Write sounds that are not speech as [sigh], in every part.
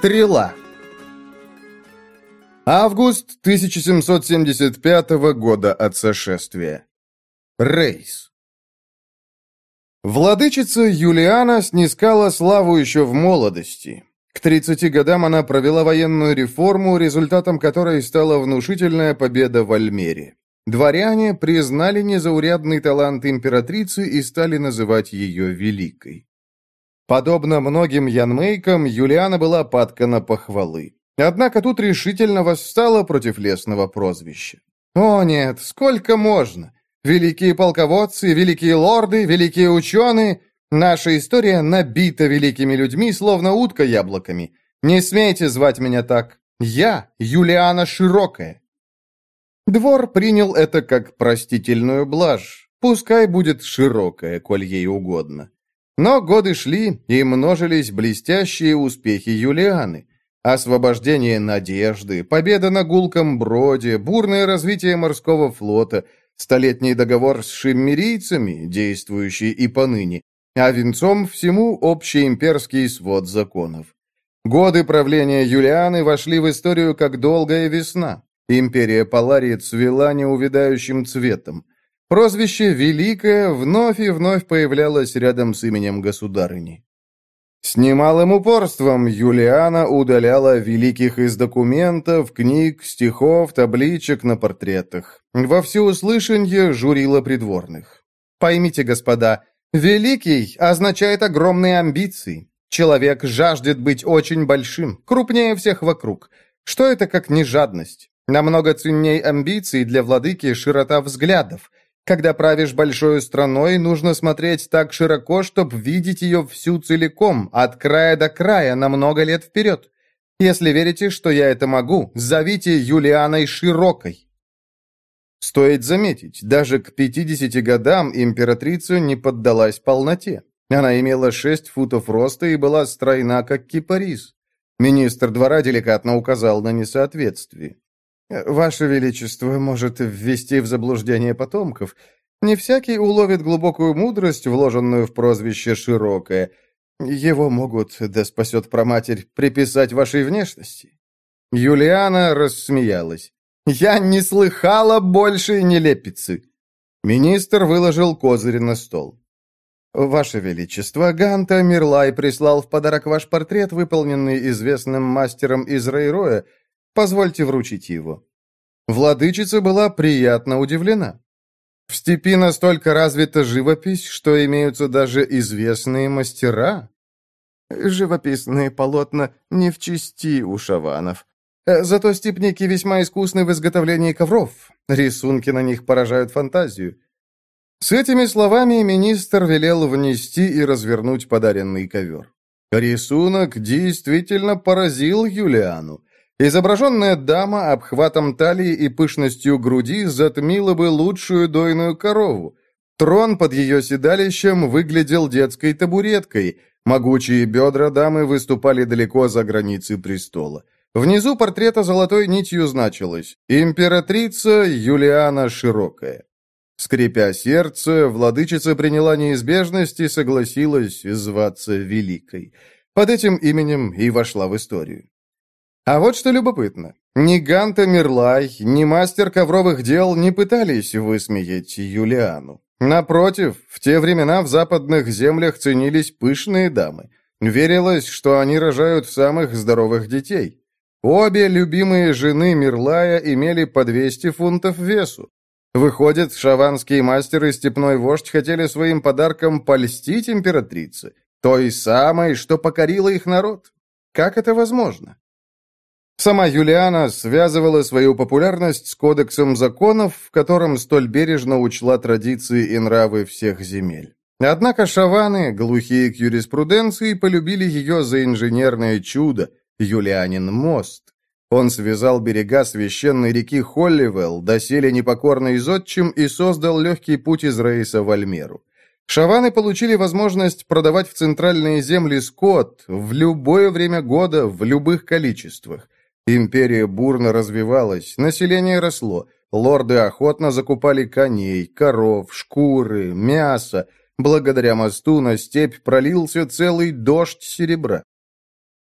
Стрела. Август 1775 года от сошествия. Рейс. Владычица Юлиана снискала славу еще в молодости. К 30 годам она провела военную реформу, результатом которой стала внушительная победа в Альмере. Дворяне признали незаурядный талант императрицы и стали называть ее Великой. Подобно многим янмейкам, Юлиана была падкана похвалы. Однако тут решительно восстала против лесного прозвища. «О нет, сколько можно? Великие полководцы, великие лорды, великие ученые. Наша история набита великими людьми, словно утка яблоками. Не смейте звать меня так. Я Юлиана Широкая». Двор принял это как простительную блажь. Пускай будет широкая, коль ей угодно. Но годы шли, и множились блестящие успехи Юлианы. Освобождение надежды, победа на гулком броде, бурное развитие морского флота, столетний договор с шиммерийцами, действующий и поныне, а венцом всему общий имперский свод законов. Годы правления Юлианы вошли в историю как долгая весна. Империя Паларии цвела неувядающим цветом. Прозвище «Великая» вновь и вновь появлялось рядом с именем государыни. С немалым упорством Юлиана удаляла великих из документов, книг, стихов, табличек на портретах. Во всеуслышанье журила придворных. Поймите, господа, «великий» означает огромные амбиции. Человек жаждет быть очень большим, крупнее всех вокруг. Что это как не жадность? Намного ценней амбиций для владыки широта взглядов – когда правишь большой страной, нужно смотреть так широко, чтобы видеть ее всю целиком, от края до края, на много лет вперед. Если верите, что я это могу, зовите Юлианой Широкой. Стоит заметить, даже к 50 годам императрица не поддалась полноте. Она имела 6 футов роста и была стройна, как кипарис. Министр двора деликатно указал на несоответствие. «Ваше Величество может ввести в заблуждение потомков. Не всякий уловит глубокую мудрость, вложенную в прозвище «широкое». Его могут, да спасет проматерь, приписать вашей внешности». Юлиана рассмеялась. «Я не слыхала больше нелепицы». Министр выложил козырь на стол. «Ваше Величество, Ганта Мирлай прислал в подарок ваш портрет, выполненный известным мастером из Рейроя, Позвольте вручить его». Владычица была приятно удивлена. В степи настолько развита живопись, что имеются даже известные мастера. Живописные полотна не в чести у шаванов. Зато степники весьма искусны в изготовлении ковров. Рисунки на них поражают фантазию. С этими словами министр велел внести и развернуть подаренный ковер. Рисунок действительно поразил Юлиану. Изображенная дама обхватом талии и пышностью груди затмила бы лучшую дойную корову. Трон под ее седалищем выглядел детской табуреткой. Могучие бедра дамы выступали далеко за границы престола. Внизу портрета золотой нитью значилось «Императрица Юлиана Широкая». Скрипя сердце, владычица приняла неизбежность и согласилась зваться Великой. Под этим именем и вошла в историю. А вот что любопытно. Ни Ганта Мирлай, ни мастер ковровых дел не пытались высмеять Юлиану. Напротив, в те времена в западных землях ценились пышные дамы. Верилось, что они рожают самых здоровых детей. Обе любимые жены Мирлая имели по 200 фунтов весу. Выходит, шаванские мастер и степной вождь хотели своим подарком польстить императрице, той самой, что покорила их народ. Как это возможно? Сама Юлиана связывала свою популярность с кодексом законов, в котором столь бережно учла традиции и нравы всех земель. Однако шаваны, глухие к юриспруденции, полюбили ее за инженерное чудо – Юлианин мост. Он связал берега священной реки Холливелл, доселе непокорный зодчим, и создал легкий путь из Рейса в Альмеру. Шаваны получили возможность продавать в центральные земли скот в любое время года, в любых количествах – Империя бурно развивалась, население росло, лорды охотно закупали коней, коров, шкуры, мясо. Благодаря мосту на степь пролился целый дождь серебра.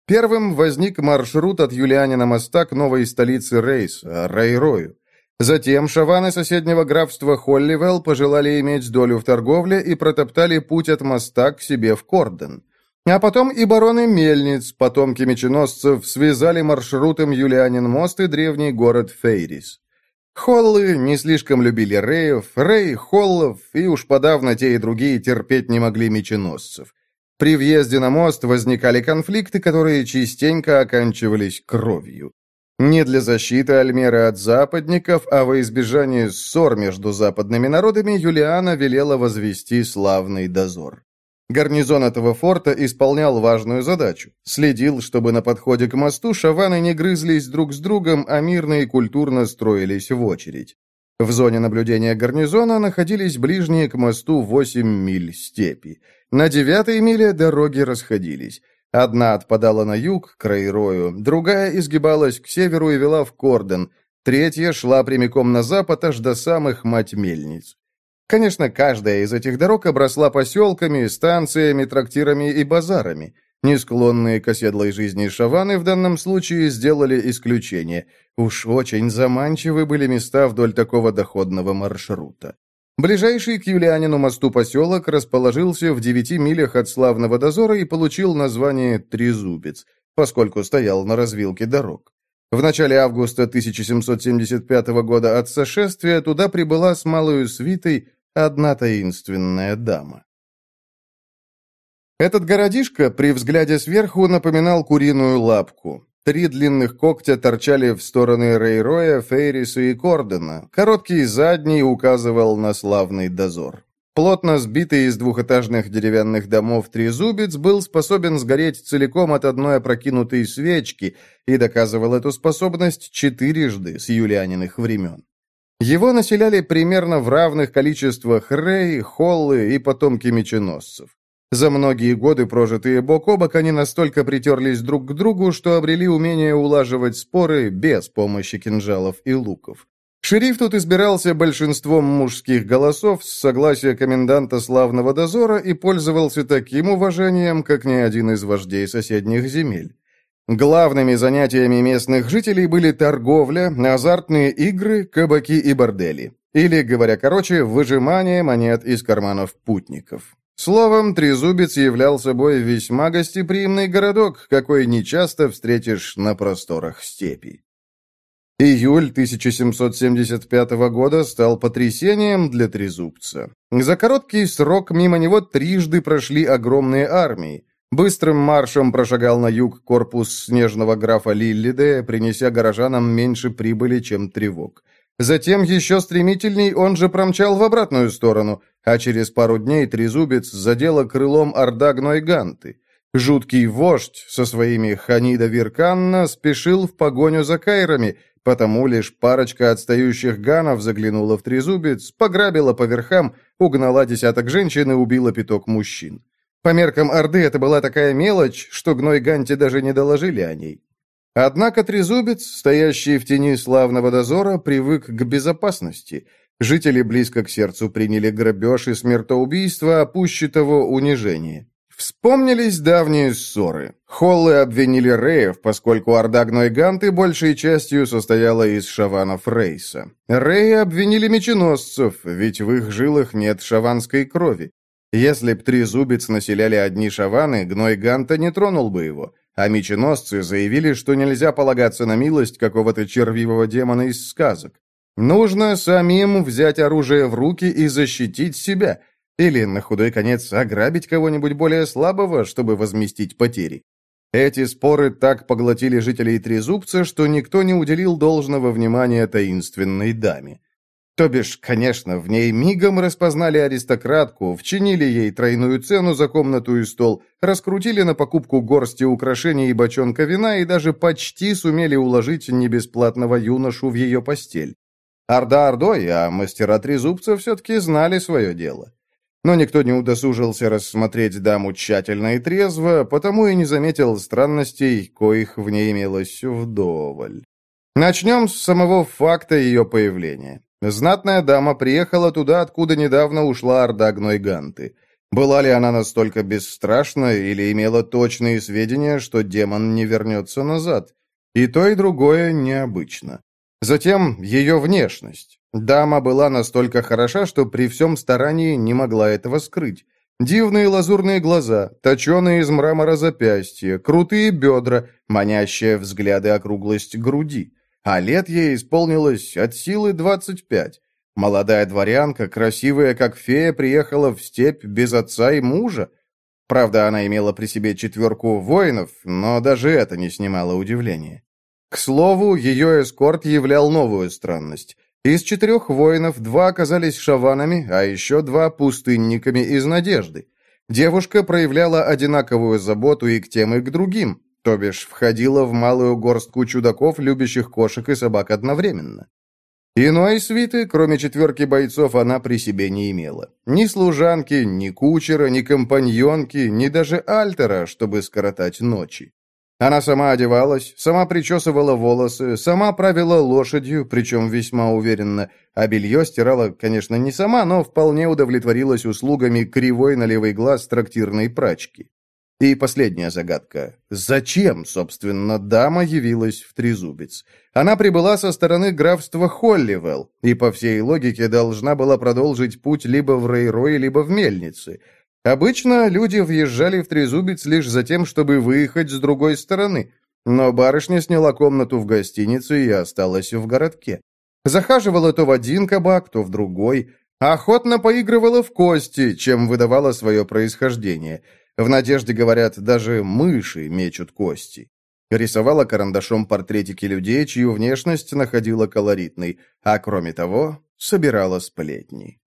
Первым возник маршрут от Юлианина моста к новой столице Рейса, Рейрою. Затем шаваны соседнего графства Холливелл пожелали иметь долю в торговле и протоптали путь от моста к себе в Корден. А потом и бароны Мельниц, потомки меченосцев, связали маршрутом Юлианин мост и древний город Фейрис. Холлы не слишком любили Реев, Рей, Холлов, и уж подавно те и другие терпеть не могли меченосцев. При въезде на мост возникали конфликты, которые частенько оканчивались кровью. Не для защиты Альмеры от западников, а во избежание ссор между западными народами Юлиана велела возвести славный дозор. Гарнизон этого форта исполнял важную задачу. Следил, чтобы на подходе к мосту шаваны не грызлись друг с другом, а мирно и культурно строились в очередь. В зоне наблюдения гарнизона находились ближние к мосту 8 миль степи. На девятой миле дороги расходились. Одна отпадала на юг, к Рейрою, другая изгибалась к северу и вела в Корден, третья шла прямиком на запад аж до самых мать-мельниц. Конечно, каждая из этих дорог обросла поселками, станциями, трактирами и базарами. Не склонные к оседлой жизни шаваны в данном случае сделали исключение. Уж очень заманчивы были места вдоль такого доходного маршрута. Ближайший к Юлианину мосту поселок расположился в девяти милях от славного дозора и получил название Трезубец, поскольку стоял на развилке дорог. В начале августа 1775 года от сошествия туда прибыла с малою свитой одна таинственная дама. Этот городишко при взгляде сверху напоминал куриную лапку. Три длинных когтя торчали в стороны Рейроя, Фейриса и Кордена. Короткий задний указывал на славный дозор. Плотно сбитый из двухэтажных деревянных домов трезубец был способен сгореть целиком от одной опрокинутой свечки и доказывал эту способность четырежды с юлианиных времен. Его населяли примерно в равных количествах рей, холлы и потомки меченосцев. За многие годы, прожитые бок о бок, они настолько притерлись друг к другу, что обрели умение улаживать споры без помощи кинжалов и луков. Шериф тут избирался большинством мужских голосов с согласия коменданта славного дозора и пользовался таким уважением, как ни один из вождей соседних земель. Главными занятиями местных жителей были торговля, азартные игры, кабаки и бордели. Или, говоря короче, выжимание монет из карманов путников. Словом, Трезубец являл собой весьма гостеприимный городок, какой нечасто встретишь на просторах степи. Июль 1775 года стал потрясением для Трезубца. За короткий срок мимо него трижды прошли огромные армии. Быстрым маршем прошагал на юг корпус снежного графа Лиллиде, принеся горожанам меньше прибыли, чем тревог. Затем еще стремительней он же промчал в обратную сторону, а через пару дней трезубец задела крылом орда Гнойганты. Жуткий вождь со своими Ханида Вирканна спешил в погоню за кайрами, потому лишь парочка отстающих ганов заглянула в трезубец, пограбила по верхам, угнала десяток женщин и убила пяток мужчин. По меркам Орды это была такая мелочь, что Гной Ганте даже не доложили о ней. Однако трезубец, стоящий в тени славного дозора, привык к безопасности. Жители близко к сердцу приняли грабеж и смертоубийство, а пуще того унижение. Вспомнились давние ссоры. Холлы обвинили Реев, поскольку Орда Гнойганты большей частью состояла из шаванов Рейса. Реи обвинили меченосцев, ведь в их жилах нет шаванской крови. Если б трезубец населяли одни шаваны, Гнойганта не тронул бы его. А меченосцы заявили, что нельзя полагаться на милость какого-то червивого демона из сказок. Нужно самим взять оружие в руки и защитить себя, или, на худой конец, ограбить кого-нибудь более слабого, чтобы возместить потери. Эти споры так поглотили жителей Трезубца, что никто не уделил должного внимания таинственной даме. То бишь, конечно, в ней мигом распознали аристократку, вчинили ей тройную цену за комнату и стол, раскрутили на покупку горсти украшений и бочонка вина и даже почти сумели уложить небесплатного юношу в ее постель. Орда Ордой, а мастера трезубца все-таки знали свое дело. Но никто не удосужился рассмотреть даму тщательно и трезво, потому и не заметил странностей, коих в ней имелось вдоволь. Начнем с самого факта ее появления. Знатная дама приехала туда, откуда недавно ушла орда Гнойганты. Была ли она настолько бесстрашна или имела точные сведения, что демон не вернется назад? И то, и другое необычно. Затем ее внешность. Дама была настолько хороша, что при всем старании не могла этого скрыть. Дивные лазурные глаза, точеные из мрамора запястья, крутые бедра, манящие взгляды округлость груди. А лет ей исполнилось от силы двадцать пять. Молодая дворянка, красивая как фея, приехала в степь без отца и мужа. Правда, она имела при себе четверку воинов, но даже это не снимало удивления. К слову, ее эскорт являл новую странность. Из четырех воинов два оказались шаванами, а еще два – пустынниками из надежды. Девушка проявляла одинаковую заботу и к тем, и к другим, то бишь входила в малую горстку чудаков, любящих кошек и собак одновременно. Иной свиты, кроме четверки бойцов, она при себе не имела. Ни служанки, ни кучера, ни компаньонки, ни даже альтера, чтобы скоротать ночи. Она сама одевалась, сама причесывала волосы, сама правила лошадью, причем весьма уверенно, а белье стирала, конечно, не сама, но вполне удовлетворилась услугами кривой на левый глаз трактирной прачки. И последняя загадка. Зачем, собственно, дама явилась в Трезубец? Она прибыла со стороны графства Холливелл и, по всей логике, должна была продолжить путь либо в Рейрой, либо в Мельнице. Обычно люди въезжали в Трезубец лишь за тем, чтобы выехать с другой стороны, но барышня сняла комнату в гостинице и осталась в городке. Захаживала то в один кабак, то в другой, охотно поигрывала в кости, чем выдавала свое происхождение. В надежде, говорят, даже мыши мечут кости. Рисовала карандашом портретики людей, чью внешность находила колоритной, а кроме того, собирала сплетни.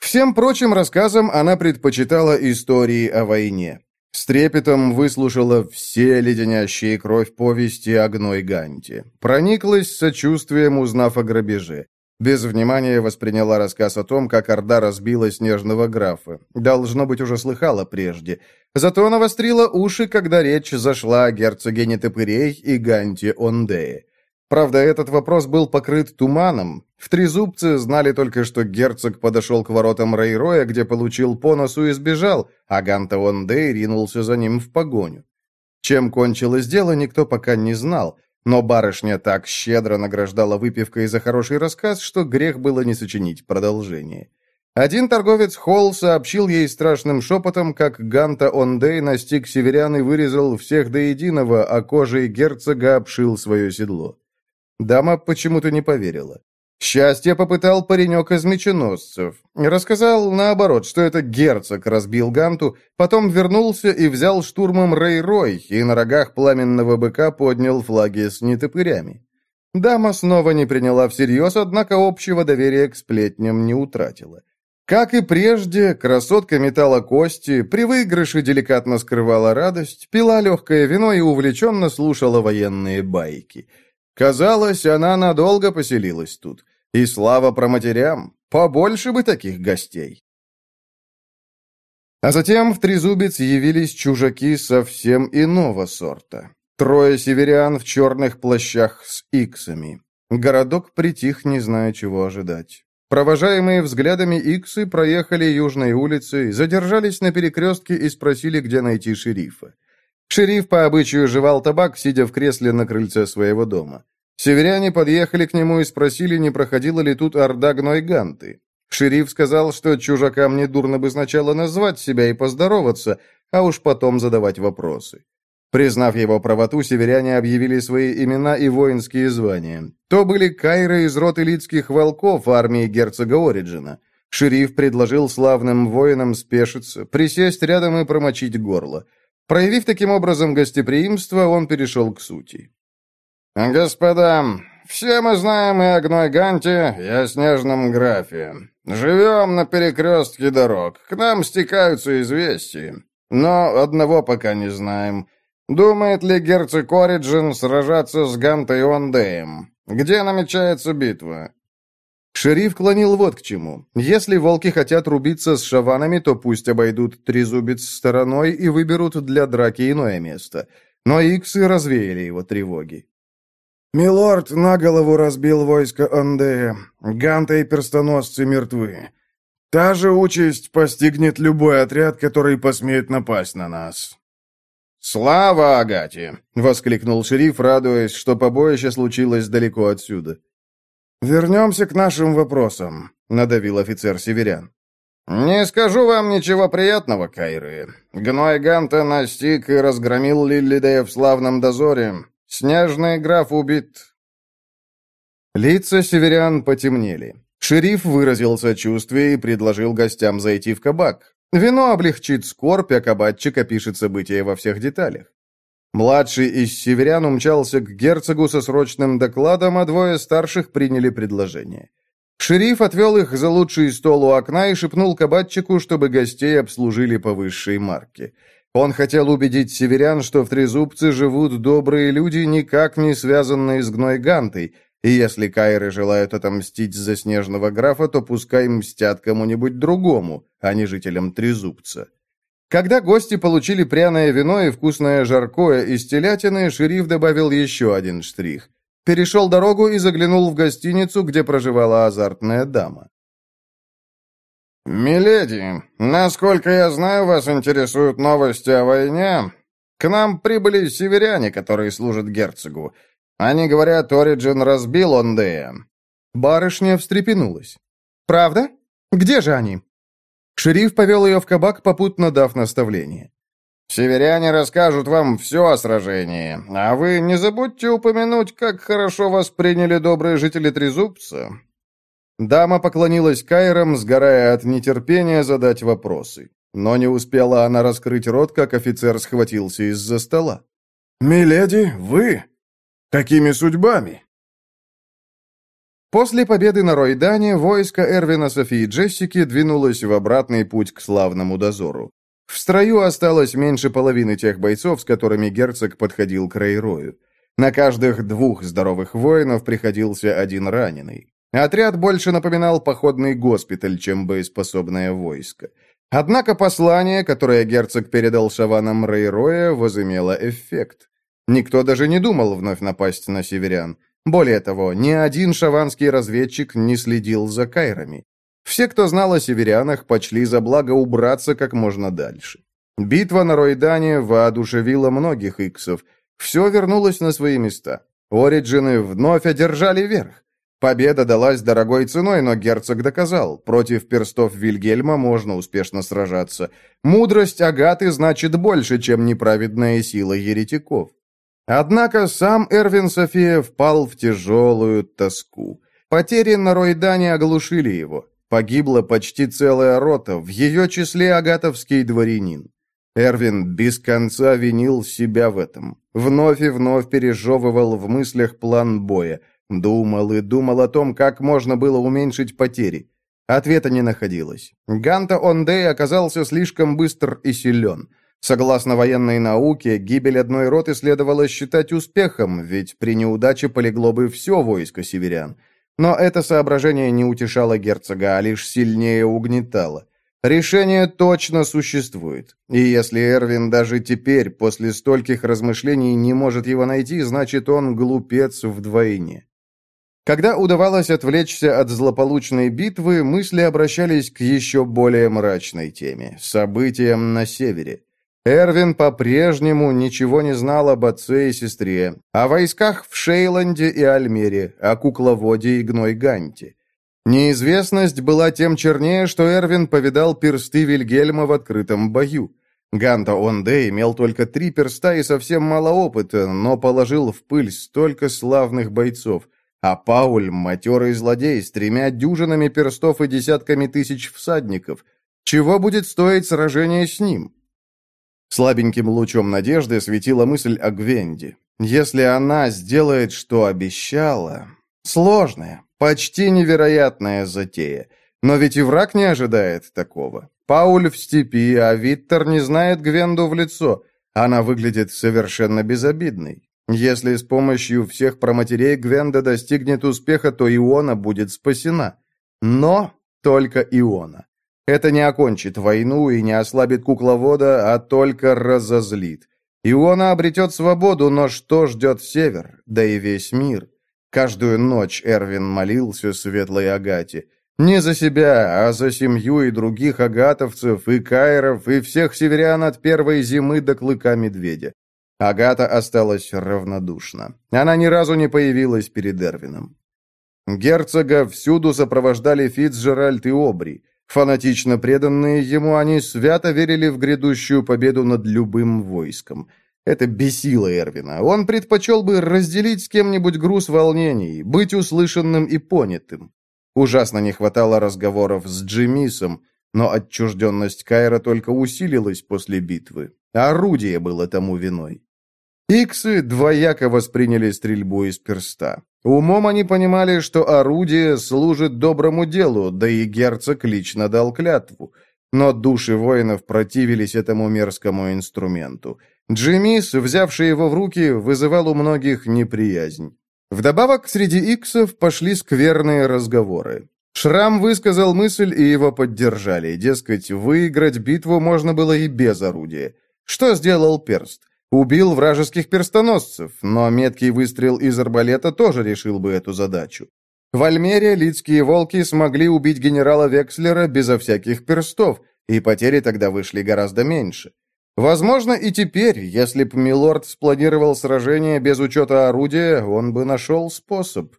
Всем прочим рассказам она предпочитала истории о войне. С трепетом выслушала все леденящие кровь повести о Гной Ганте. Прониклась сочувствием, узнав о грабеже. Без внимания восприняла рассказ о том, как Орда разбила снежного графа. Должно быть, уже слыхала прежде. Зато навострила уши, когда речь зашла о герцоге Нетопырей и Ганте Ондее. Правда, этот вопрос был покрыт туманом. В Трезубце знали только, что герцог подошел к воротам Рейроя, где получил по носу и сбежал, а Ганта Ондей ринулся за ним в погоню. Чем кончилось дело, никто пока не знал, но барышня так щедро награждала выпивкой за хороший рассказ, что грех было не сочинить продолжение. Один торговец Холл сообщил ей страшным шепотом, как Ганта Ондей настиг северян и вырезал всех до единого, а кожей герцога обшил свое седло. Дама почему-то не поверила. Счастье попытал паренек из меченосцев. Рассказал, наоборот, что это герцог разбил Ганту, потом вернулся и взял штурмом Рей-Рой, и на рогах пламенного быка поднял флаги с нетопырями. Дама снова не приняла всерьез, однако общего доверия к сплетням не утратила. Как и прежде, красотка метала кости, при выигрыше деликатно скрывала радость, пила легкое вино и увлеченно слушала военные байки – Казалось, она надолго поселилась тут. И слава про матерям, побольше бы таких гостей. А затем в Трезубец явились чужаки совсем иного сорта. Трое северян в черных плащах с иксами. Городок притих, не зная, чего ожидать. Провожаемые взглядами иксы проехали южной улицей, задержались на перекрестке и спросили, где найти шерифа. Шериф по обычаю жевал табак, сидя в кресле на крыльце своего дома. Северяне подъехали к нему и спросили, не проходила ли тут орда гнойганты. Шериф сказал, что чужакам не дурно бы сначала назвать себя и поздороваться, а уж потом задавать вопросы. Признав его правоту, северяне объявили свои имена и воинские звания. То были кайры из рот элитских волков армии герцога Ориджина. Шериф предложил славным воинам спешиться, присесть рядом и промочить горло. Проявив таким образом гостеприимство, он перешел к сути. «Господа, все мы знаем и о Гнойганте, и о Снежном графе. Живем на перекрестке дорог, к нам стекаются известия. Но одного пока не знаем. Думает ли герцог Ориджин сражаться с Гантой Ондеем? Где намечается битва?» Шериф клонил вот к чему. Если волки хотят рубиться с шаванами, то пусть обойдут трезубец стороной и выберут для драки иное место. Но иксы развеяли его тревоги. «Милорд на голову разбил войско Андея. Ганта и перстоносцы мертвы. Та же участь постигнет любой отряд, который посмеет напасть на нас». «Слава Агате!» — воскликнул шериф, радуясь, что побоище случилось далеко отсюда. «Вернемся к нашим вопросам», — надавил офицер северян. «Не скажу вам ничего приятного, Кайры. Гной Ганта настиг и разгромил Лиллидея в славном дозоре. Снежный граф убит». Лица северян потемнели. Шериф выразил сочувствие и предложил гостям зайти в кабак. Вино облегчит скорбь, а кабачик опишет события во всех деталях. Младший из северян умчался к герцогу со срочным докладом, а двое старших приняли предложение. Шериф отвел их за лучший стол у окна и шепнул кабачику, чтобы гостей обслужили по высшей марке. Он хотел убедить северян, что в Трезубце живут добрые люди, никак не связанные с Гнойгантой, и если кайры желают отомстить за снежного графа, то пускай мстят кому-нибудь другому, а не жителям Трезубца. Когда гости получили пряное вино и вкусное жаркое из телятины, шериф добавил еще один штрих перешел дорогу и заглянул в гостиницу, где проживала азартная дама. «Миледи, насколько я знаю, вас интересуют новости о войне. К нам прибыли северяне, которые служат герцогу. Они говорят, Ориджин разбил Ондея». Барышня встрепенулась. «Правда? Где же они?» Шериф повел ее в кабак, попутно дав наставление. Северяне расскажут вам все о сражении, а вы не забудьте упомянуть, как хорошо вас приняли добрые жители Трезубца». Дама поклонилась Кайрам, сгорая от нетерпения задать вопросы. Но не успела она раскрыть рот, как офицер схватился из-за стола. «Миледи, вы? Какими судьбами?» После победы на Ройдане войско Эрвина, Софии и Джессики двинулось в обратный путь к славному дозору. В строю осталось меньше половины тех бойцов, с которыми герцог подходил к Рейрою. На каждых двух здоровых воинов приходился один раненый. Отряд больше напоминал походный госпиталь, чем боеспособное войско. Однако послание, которое герцог передал шаванам Рейроя, возымело эффект. Никто даже не думал вновь напасть на северян. Более того, ни один шаванский разведчик не следил за кайрами. Все, кто знал о северянах, почли за благо убраться как можно дальше. Битва на Ройдане воодушевила многих иксов. Все вернулось на свои места. Ориджины вновь одержали верх. Победа далась дорогой ценой, но герцог доказал, против перстов Вильгельма можно успешно сражаться. Мудрость Агаты значит больше, чем неправедная сила еретиков. Однако сам Эрвин София впал в тяжелую тоску. Потери на Ройдане оглушили его. Погибла почти целая рота, в ее числе агатовский дворянин. Эрвин без конца винил себя в этом. Вновь и вновь пережевывал в мыслях план боя. Думал и думал о том, как можно было уменьшить потери. Ответа не находилось. Ганта Ондей оказался слишком быстр и силен. Согласно военной науке, гибель одной роты следовало считать успехом, ведь при неудаче полегло бы все войско северян. Но это соображение не утешало герцога, а лишь сильнее угнетало. Решение точно существует. И если Эрвин даже теперь, после стольких размышлений, не может его найти, значит, он глупец вдвойне. Когда удавалось отвлечься от злополучной битвы, мысли обращались к еще более мрачной теме – событиям на севере. Эрвин по-прежнему ничего не знал об отце и сестре, о войсках в Шейланде и Альмере, о кукловоде и Гной-Ганте. Неизвестность была тем чернее, что Эрвин повидал персты Вильгельма в открытом бою. Ганта Онде имел только три перста и совсем мало опыта, но положил в пыль столько славных бойцов, а Пауль — матерый злодей с тремя дюжинами перстов и десятками тысяч всадников. Чего будет стоить сражение с ним? Слабеньким лучом надежды светила мысль о Гвенде. Если она сделает, что обещала... Сложная, почти невероятная затея. Но ведь и враг не ожидает такого. Пауль в степи, а Виттер не знает Гвенду в лицо. Она выглядит совершенно безобидной. Если с помощью всех проматерей Гвенда достигнет успеха, то Иона будет спасена. Но только Иона. Это не окончит войну и не ослабит кукловода, а только разозлит. Иона обретет свободу, но что ждет Север, да и весь мир? Каждую ночь Эрвин молился светлой Агате. Не за себя, а за семью и других агатовцев, и кайров, и всех северян от первой зимы до клыка медведя. Агата осталась равнодушна. Она ни разу не появилась перед Эрвином. Герцога всюду сопровождали Фицджеральд и Обри. Фанатично преданные ему, они свято верили в грядущую победу над любым войском. Это бесило Эрвина. Он предпочел бы разделить с кем-нибудь груз волнений, быть услышанным и понятым. Ужасно не хватало разговоров с Джимисом, но отчужденность Кайра только усилилась после битвы. Орудие было тому виной. Иксы двояко восприняли стрельбу из перста. Умом они понимали, что орудие служит доброму делу, да и герцог лично дал клятву. Но души воинов противились этому мерзкому инструменту. Джимис, взявший его в руки, вызывал у многих неприязнь. Вдобавок, среди иксов пошли скверные разговоры. Шрам высказал мысль, и его поддержали. Дескать, выиграть битву можно было и без орудия. Что сделал перст? Убил вражеских перстоносцев, но меткий выстрел из арбалета тоже решил бы эту задачу. В Альмере лидские волки смогли убить генерала Векслера безо всяких перстов, и потери тогда вышли гораздо меньше. Возможно, и теперь, если б Милорд спланировал сражение без учета орудия, он бы нашел способ.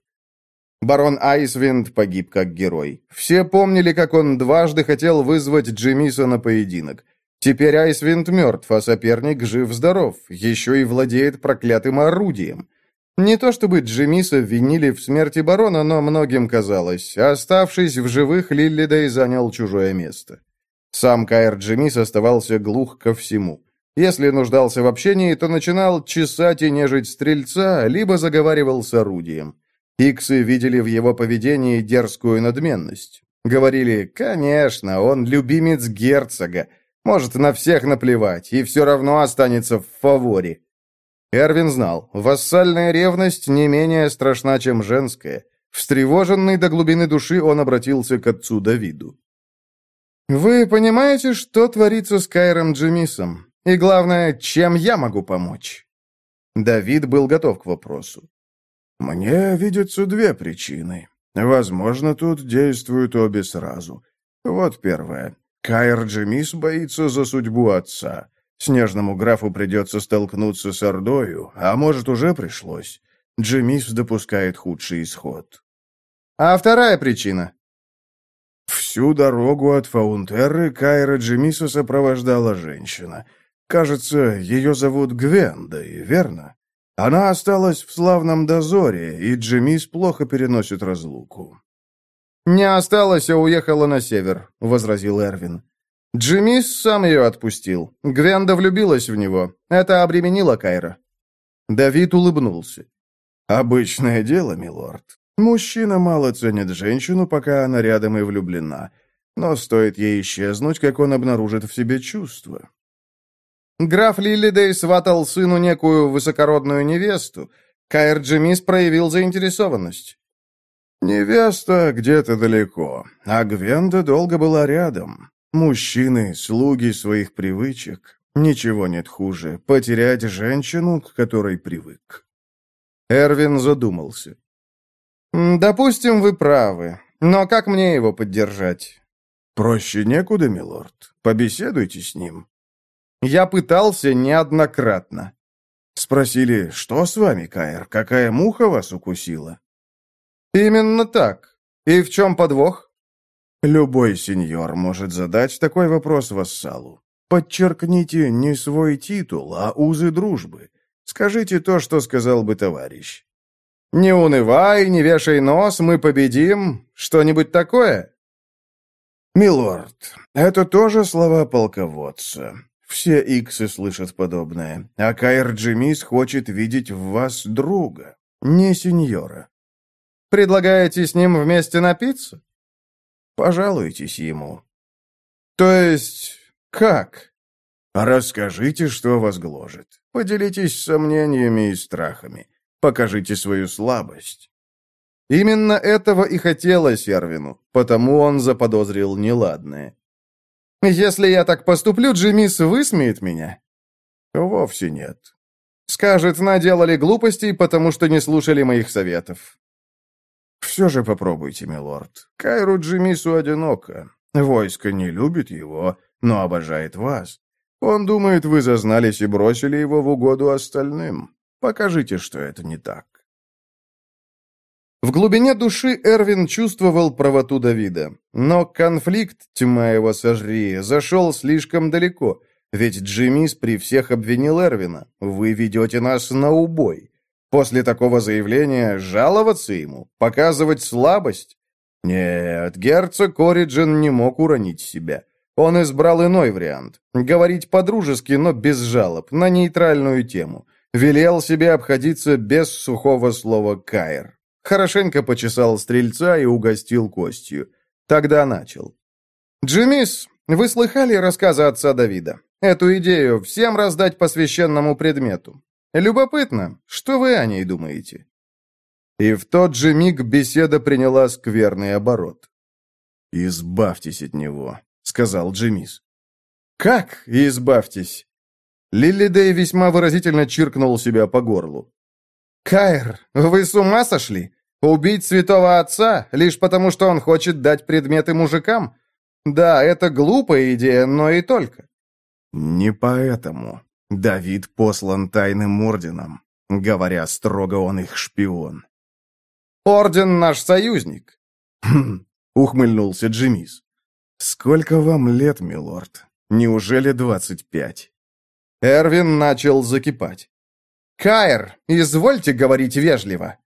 Барон Айсвинд погиб как герой. Все помнили, как он дважды хотел вызвать Джимиса на поединок. Теперь Айсвинд мертв, а соперник жив-здоров, еще и владеет проклятым орудием. Не то чтобы Джимиса винили в смерти барона, но многим казалось, оставшись в живых, Лиллидей занял чужое место. Сам Каэр Джимис оставался глух ко всему. Если нуждался в общении, то начинал чесать и нежить стрельца, либо заговаривал с орудием. Иксы видели в его поведении дерзкую надменность. Говорили, конечно, он любимец герцога, может, на всех наплевать, и все равно останется в фаворе. Эрвин знал, вассальная ревность не менее страшна, чем женская. Встревоженный до глубины души, он обратился к отцу Давиду. «Вы понимаете, что творится с Кайром Джемисом? И главное, чем я могу помочь?» Давид был готов к вопросу. «Мне видятся две причины. Возможно, тут действуют обе сразу. Вот первая. Кайр Джемис боится за судьбу отца. Снежному графу придется столкнуться с Ордою, а может, уже пришлось. Джемис допускает худший исход. А вторая причина? Всю дорогу от Фаунтерры Кайра Джемиса сопровождала женщина. Кажется, ее зовут Гвендой, верно? Она осталась в славном дозоре, и Джемис плохо переносит разлуку. «Не осталось, а уехала на север», — возразил Эрвин. Джимис сам ее отпустил. Гвенда влюбилась в него. Это обременило Кайра. Давид улыбнулся. «Обычное дело, милорд. Мужчина мало ценит женщину, пока она рядом и влюблена. Но стоит ей исчезнуть, как он обнаружит в себе чувства». Граф Лилидей сватал сыну некую высокородную невесту. Кайр Джимис проявил заинтересованность. Невеста где-то далеко, а Гвенда долго была рядом. Мужчины, слуги своих привычек. Ничего нет хуже потерять женщину, к которой привык. Эрвин задумался. «Допустим, вы правы. Но как мне его поддержать?» «Проще некуда, милорд. Побеседуйте с ним». «Я пытался неоднократно». Спросили, что с вами, Каэр? Какая муха вас укусила? «Именно так. И в чем подвох?» «Любой сеньор может задать такой вопрос вассалу. Подчеркните не свой титул, а узы дружбы. Скажите то, что сказал бы товарищ». «Не унывай, не вешай нос, мы победим. Что-нибудь такое?» «Милорд, это тоже слова полководца. Все иксы слышат подобное. А Кайр Джимис хочет видеть в вас друга, не сеньора. Предлагаете с ним вместе напиться? Пожалуйтесь ему. То есть, как? Расскажите, что вас гложет. Поделитесь сомнениями и страхами. Покажите свою слабость. Именно этого и хотелось Эрвину, потому он заподозрил неладное. «Если я так поступлю, Джимис высмеет меня?» «Вовсе нет». «Скажет, наделали глупостей, потому что не слушали моих советов». Все же попробуйте, милорд. Кайру Джимису одиноко. Войско не любит его, но обожает вас. Он думает, вы зазнались и бросили его в угоду остальным. Покажите, что это не так. В глубине души Эрвин чувствовал правоту Давида. Но конфликт, тьма его сожри, зашел слишком далеко. Ведь Джимис при всех обвинил Эрвина. «Вы ведете нас на убой». После такого заявления жаловаться ему? Показывать слабость? Нет, герцог Ориджин не мог уронить себя. Он избрал иной вариант. Говорить по-дружески, но без жалоб, на нейтральную тему. Велел себе обходиться без сухого слова «каир». Хорошенько почесал стрельца и угостил костью. Тогда начал. «Джимис, вы слыхали рассказы отца Давида? Эту идею всем раздать по священному предмету. Любопытно, что вы о ней думаете?» И в тот же миг беседа приняла скверный оборот. «Избавьтесь от него», — сказал Джимис. «Как избавьтесь?» Лилидей весьма выразительно чиркнул себя по горлу. «Кайр, вы с ума сошли? Убить святого отца, лишь потому, что он хочет дать предметы мужикам? Да, это глупая идея, но и только». «Не поэтому. Давид послан тайным орденом. Говоря строго, он их шпион». «Орден наш союзник». «Хм», — ухмыльнулся Джимис. «Сколько вам лет, милорд? Неужели двадцать пять?» Эрвин начал закипать. «Каэр, извольте говорить вежливо».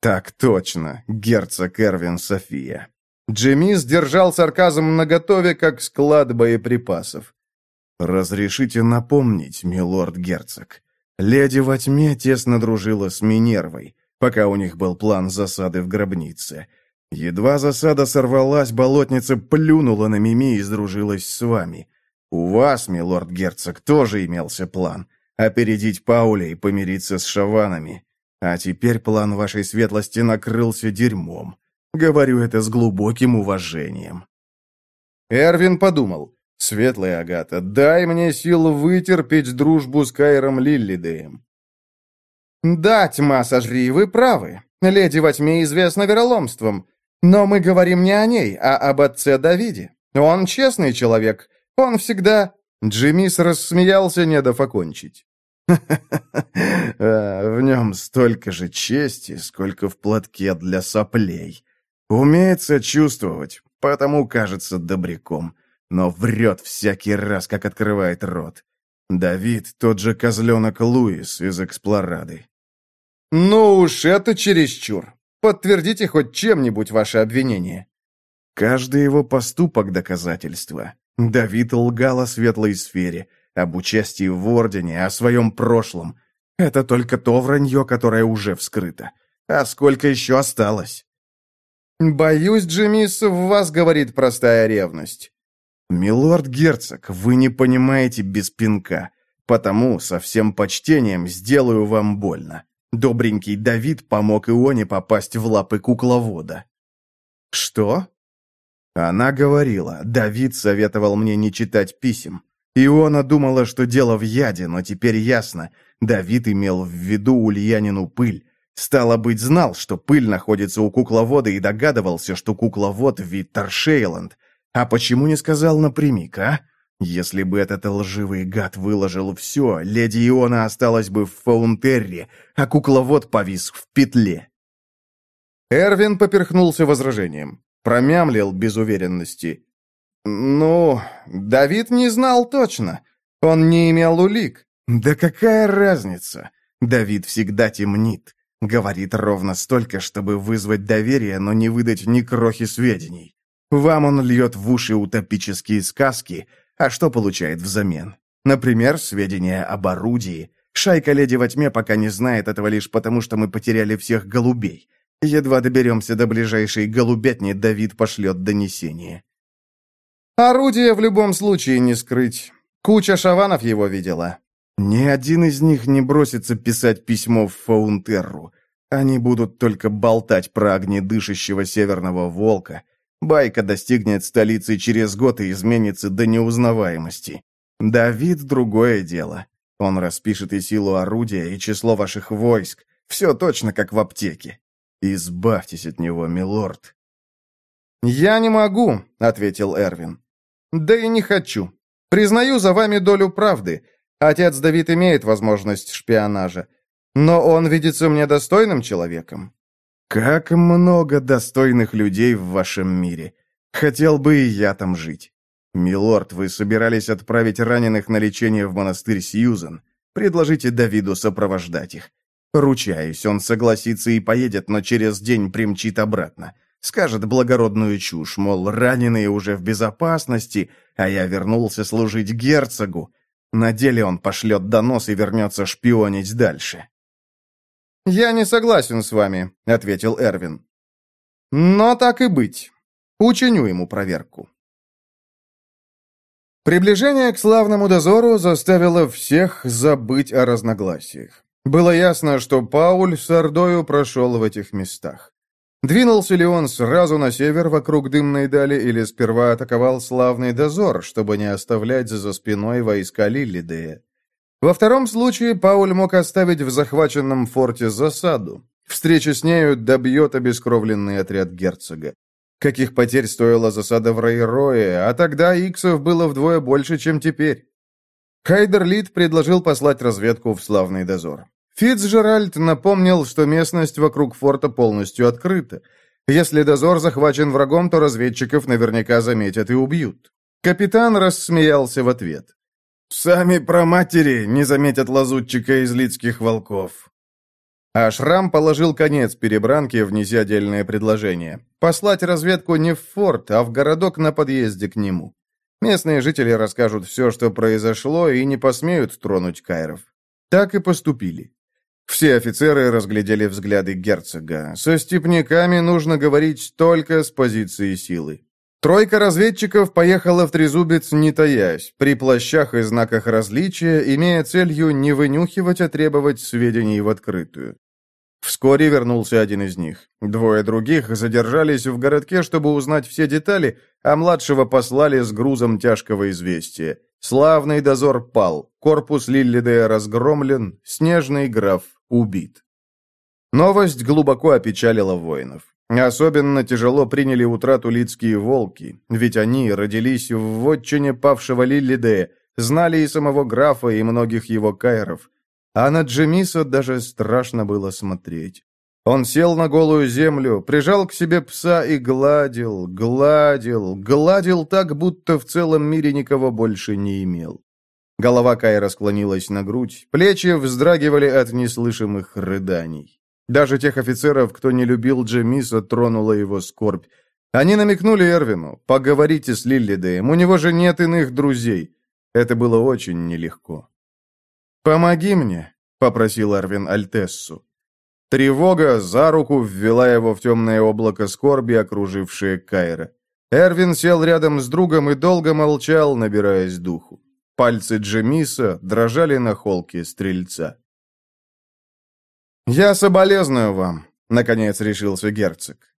«Так точно, герцог Эрвин София». Джимми сдержал сарказм наготове, как склад боеприпасов. «Разрешите напомнить, милорд-герцог, леди во тьме тесно дружила с Минервой, пока у них был план засады в гробнице. Едва засада сорвалась, болотница плюнула на Мими и сдружилась с вами. У вас, милорд-герцог, тоже имелся план — опередить Пауля и помириться с шаванами. А теперь план вашей светлости накрылся дерьмом. Говорю это с глубоким уважением». Эрвин подумал. «Светлая Агата, дай мне сил вытерпеть дружбу с Кайром Лиллидеем». «Да, тьма сожри, вы правы. Леди во тьме известна вероломством. Но мы говорим не о ней, а об отце Давиде. Он честный человек, он всегда...» Джимис рассмеялся, не дав окончить. [laughs] А, «В нем столько же чести, сколько в платке для соплей. Умеет сочувствовать, потому кажется добряком, но врет всякий раз, как открывает рот. Давид — тот же козленок Луис из «Эксплорады». «Ну уж это чересчур. Подтвердите хоть чем-нибудь ваше обвинение». Каждый его поступок — доказательство. Давид лгал о светлой сфере, об участии в Ордене, о своем прошлом. Это только то вранье, которое уже вскрыто. А сколько еще осталось? «Боюсь, Джимис, в вас говорит простая ревность». «Милорд-герцог, вы не понимаете без пинка, потому со всем почтением сделаю вам больно. Добренький Давид помог Ионе попасть в лапы кукловода». «Что?» Она говорила, Давид советовал мне не читать писем. Иона думала, что дело в яде, но теперь ясно. Давид имел в виду Ульянину пыль. Стало быть, знал, что пыль находится у кукловода и догадывался, что кукловод Виттер Шейланд. А почему не сказал напрямик, а? Если бы этот лживый гад выложил все, леди Иона осталась бы в Фаунтерре, а кукловод повис в петле. Эрвин поперхнулся возражением. Промямлил без уверенности. «Ну, Давид не знал точно. Он не имел улик». «Да какая разница? Давид всегда темнит. Говорит ровно столько, чтобы вызвать доверие, но не выдать ни крохи сведений. Вам он льет в уши утопические сказки, а что получает взамен? Например, сведения об орудии. Шайка Леди во тьме пока не знает этого лишь потому, что мы потеряли всех голубей. Едва доберемся до ближайшей голубятни, Давид пошлет донесение. Орудие в любом случае не скрыть. Куча шаванов его видела. Ни один из них не бросится писать письмо в Фаунтерру. Они будут только болтать про огнедышащего северного волка. Байка достигнет столицы через год и изменится до неузнаваемости. Давид — другое дело. Он распишет и силу орудия, и число ваших войск. Все точно как в аптеке. Избавьтесь от него, милорд». «Я не могу», — ответил Эрвин. «Да и не хочу. Признаю за вами долю правды. Отец Давид имеет возможность шпионажа. Но он видится мне достойным человеком». «Как много достойных людей в вашем мире. Хотел бы и я там жить. Милорд, вы собирались отправить раненых на лечение в монастырь Сьюзен. Предложите Давиду сопровождать их. Ручаюсь, он согласится и поедет, но через день примчит обратно. Скажет благородную чушь, мол, раненые уже в безопасности, а я вернулся служить герцогу. На деле он пошлет донос и вернется шпионить дальше. «Я не согласен с вами», — ответил Эрвин. «Но так и быть. Учиню ему проверку». Приближение к славному дозору заставило всех забыть о разногласиях. Было ясно, что Пауль с Ордою прошел в этих местах. Двинулся ли он сразу на север вокруг дымной дали или сперва атаковал славный дозор, чтобы не оставлять за спиной войска Лиллидея? Во втором случае Пауль мог оставить в захваченном форте засаду. Встреча с нею добьет обескровленный отряд герцога. Каких потерь стоила засада в Рейрое, а тогда иксов было вдвое больше, чем теперь. Хайдер Лид предложил послать разведку в славный дозор. Фицджеральд напомнил, что местность вокруг форта полностью открыта. Если дозор захвачен врагом, то разведчиков наверняка заметят и убьют. Капитан рассмеялся в ответ. «Сами про матери не заметят лазутчика из лицких волков». А Шрам положил конец перебранке, внеся отдельное предложение. Послать разведку не в форт, а в городок на подъезде к нему. Местные жители расскажут все, что произошло, и не посмеют тронуть Кайров. Так и поступили. Все офицеры разглядели взгляды герцога. Со степняками нужно говорить только с позиции силы. Тройка разведчиков поехала в Трезубец, не таясь, при плащах и знаках различия, имея целью не вынюхивать, а требовать сведений в открытую. Вскоре вернулся один из них. Двое других задержались в городке, чтобы узнать все детали, а младшего послали с грузом тяжкого известия. Славный дозор пал, корпус Лиллидея разгромлен, снежный граф убит. Новость глубоко опечалила воинов. Особенно тяжело приняли утрату лидские волки, ведь они родились в вотчине павшего Лиллидея, знали и самого графа, и многих его кайров. А на Джемиса даже страшно было смотреть. Он сел на голую землю, прижал к себе пса и гладил, гладил, гладил так, будто в целом мире никого больше не имел. Голова Кайра склонилась на грудь, плечи вздрагивали от неслышимых рыданий. Даже тех офицеров, кто не любил Джемиса, тронула его скорбь. Они намекнули Эрвину, поговорите с Лиллидеем, у него же нет иных друзей. Это было очень нелегко. «Помоги мне», — попросил Эрвин Альтессу. Тревога за руку ввела его в темное облако скорби, окружившее Кайра. Эрвин сел рядом с другом и долго молчал, набираясь духу. Пальцы Джемиса дрожали на холке стрельца. «Я соболезную вам», — наконец решился герцог.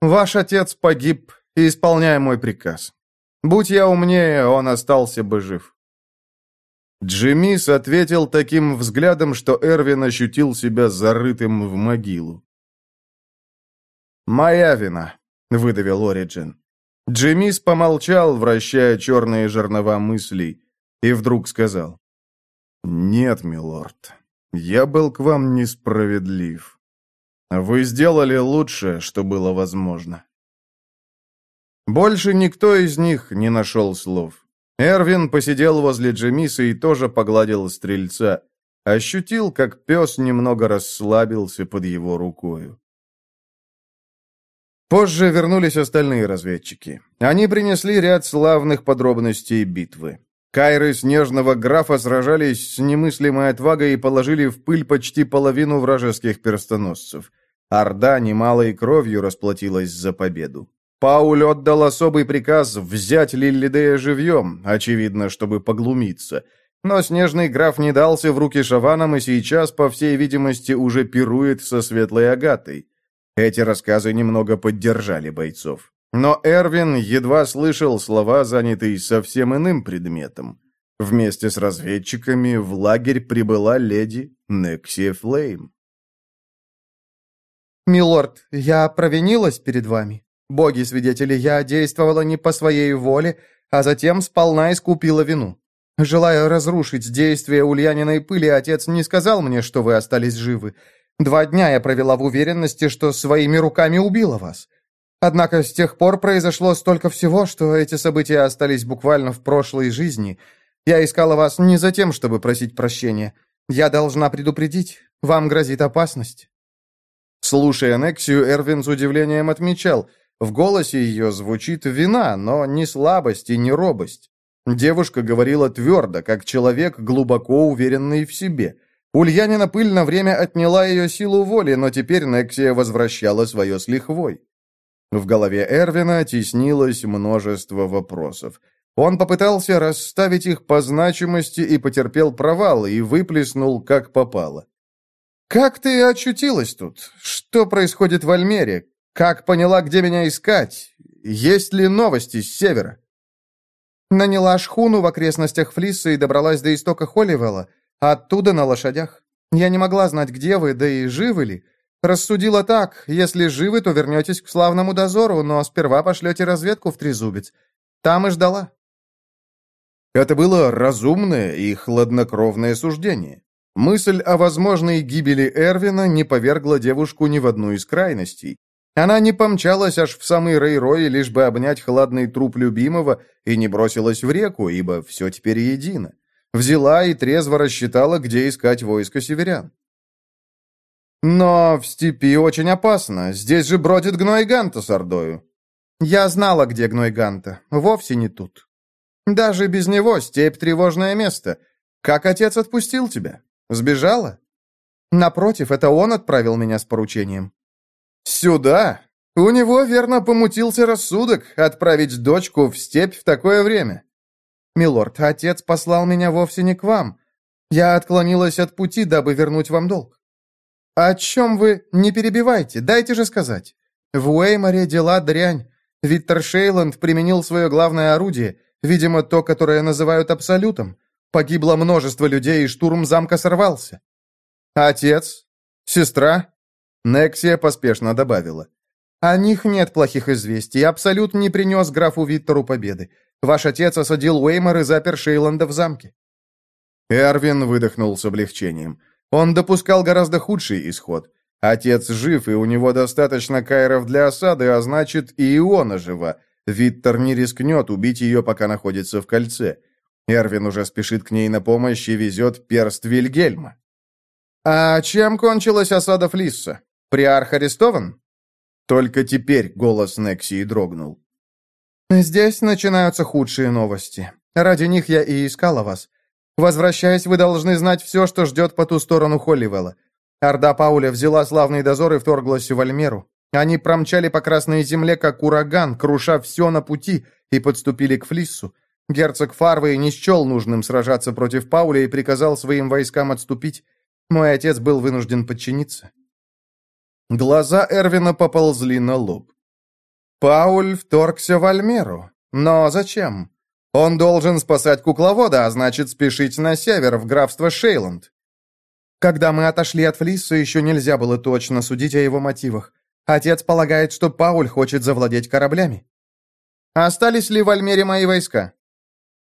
«Ваш отец погиб, исполняя мой приказ. Будь я умнее, он остался бы жив». Джемис ответил таким взглядом, что Эрвин ощутил себя зарытым в могилу. «Моя вина», — выдавил Ориджин. Джемис помолчал, вращая черные жернова мыслей, и вдруг сказал. «Нет, милорд, я был к вам несправедлив. Вы сделали лучшее, что было возможно». Больше никто из них не нашел слов. Эрвин посидел возле Джемиса и тоже погладил стрельца. Ощутил, как пес немного расслабился под его рукою. Позже вернулись остальные разведчики. Они принесли ряд славных подробностей битвы. Кайры снежного графа сражались с немыслимой отвагой и положили в пыль почти половину вражеских перстоносцев. Орда немалой кровью расплатилась за победу. Пауль отдал особый приказ взять Лиллидея живьем, очевидно, чтобы поглумиться. Но снежный граф не дался в руки шаванам и сейчас, по всей видимости, уже пирует со светлой агатой. Эти рассказы немного поддержали бойцов. Но Эрвин едва слышал слова, занятые совсем иным предметом. Вместе с разведчиками в лагерь прибыла леди Нексия Флейм. «Милорд, я провинилась перед вами. Боги-свидетели, я действовала не по своей воле, а затем сполна искупила вину. Желая разрушить действие Ульяниной пыли, отец не сказал мне, что вы остались живы. Два дня я провела в уверенности, что своими руками убила вас. Однако с тех пор произошло столько всего, что эти события остались буквально в прошлой жизни. Я искала вас не за тем, чтобы просить прощения. Я должна предупредить. Вам грозит опасность». Слушая Нексию, Эрвин с удивлением отмечал, в голосе ее звучит вина, но не слабость и не робость. Девушка говорила твердо, как человек, глубоко уверенный в себе. Ульянина пыль на время отняла ее силу воли, но теперь Нексия возвращала свое с лихвой. В голове Эрвина теснилось множество вопросов. Он попытался расставить их по значимости и потерпел провал, и выплеснул, как попало. «Как ты очутилась тут? Что происходит в Альмере? Как поняла, где меня искать? Есть ли новости с севера?» Наняла шхуну в окрестностях Флисса и добралась до истока Холливелла, оттуда на лошадях. Я не могла знать, где вы, да и живы ли. Рассудила так, если живы, то вернетесь к славному дозору, но сперва пошлете разведку в Трезубец. Там и ждала. Это было разумное и хладнокровное суждение. Мысль о возможной гибели Эрвина не повергла девушку ни в одну из крайностей. Она не помчалась аж в самый Рейрой, лишь бы обнять хладный труп любимого, и не бросилась в реку, ибо все теперь едино. Взяла и трезво рассчитала, где искать войско северян. Но в степи очень опасно. Здесь же бродит гной Ганта с Ордою. Я знала, где гной Ганта. Вовсе не тут. Даже без него степь — тревожное место. Как отец отпустил тебя? Сбежала? Напротив, это он отправил меня с поручением. «Сюда? У него, верно, помутился рассудок отправить дочку в степь в такое время». «Милорд, отец послал меня вовсе не к вам. Я отклонилась от пути, дабы вернуть вам долг». «О чем вы? Не перебивайте, дайте же сказать. В Уэйморе дела дрянь. Виктор Шейланд применил свое главное орудие, видимо, то, которое называют абсолютом. Погибло множество людей, и штурм замка сорвался». «Отец? Сестра?» Нексия поспешно добавила. «О них нет плохих известий. Абсолют не принес графу Виттору победы. Ваш отец осадил Уэймор и запер Шейланда в замке». Эрвин выдохнул с облегчением. Он допускал гораздо худший исход. Отец жив, и у него достаточно кайров для осады, а значит, и Иона жива. Виттер не рискнет убить ее, пока находится в кольце. Эрвин уже спешит к ней на помощь и везет перст Вильгельма. «А чем кончилась осада Флисса?» Приарх арестован?» Только теперь голос Нексии дрогнул. «Здесь начинаются худшие новости. Ради них я и искала вас. Возвращаясь, вы должны знать все, что ждет по ту сторону Холливелла. Орда Пауля взяла славный дозор и вторглась в Альмеру. Они промчали по Красной Земле, как ураган, круша все на пути, и подступили к Флиссу. Герцог Фарвей не счел нужным сражаться против Пауля и приказал своим войскам отступить. Мой отец был вынужден подчиниться. Глаза Эрвина поползли на лоб. Пауль вторгся в Альмеру. Но зачем? Он должен спасать кукловода, а значит спешить на север, в графство Шейланд. Когда мы отошли от Флисса, еще нельзя было точно судить о его мотивах. Отец полагает, что Пауль хочет завладеть кораблями. Остались ли в Альмере мои войска?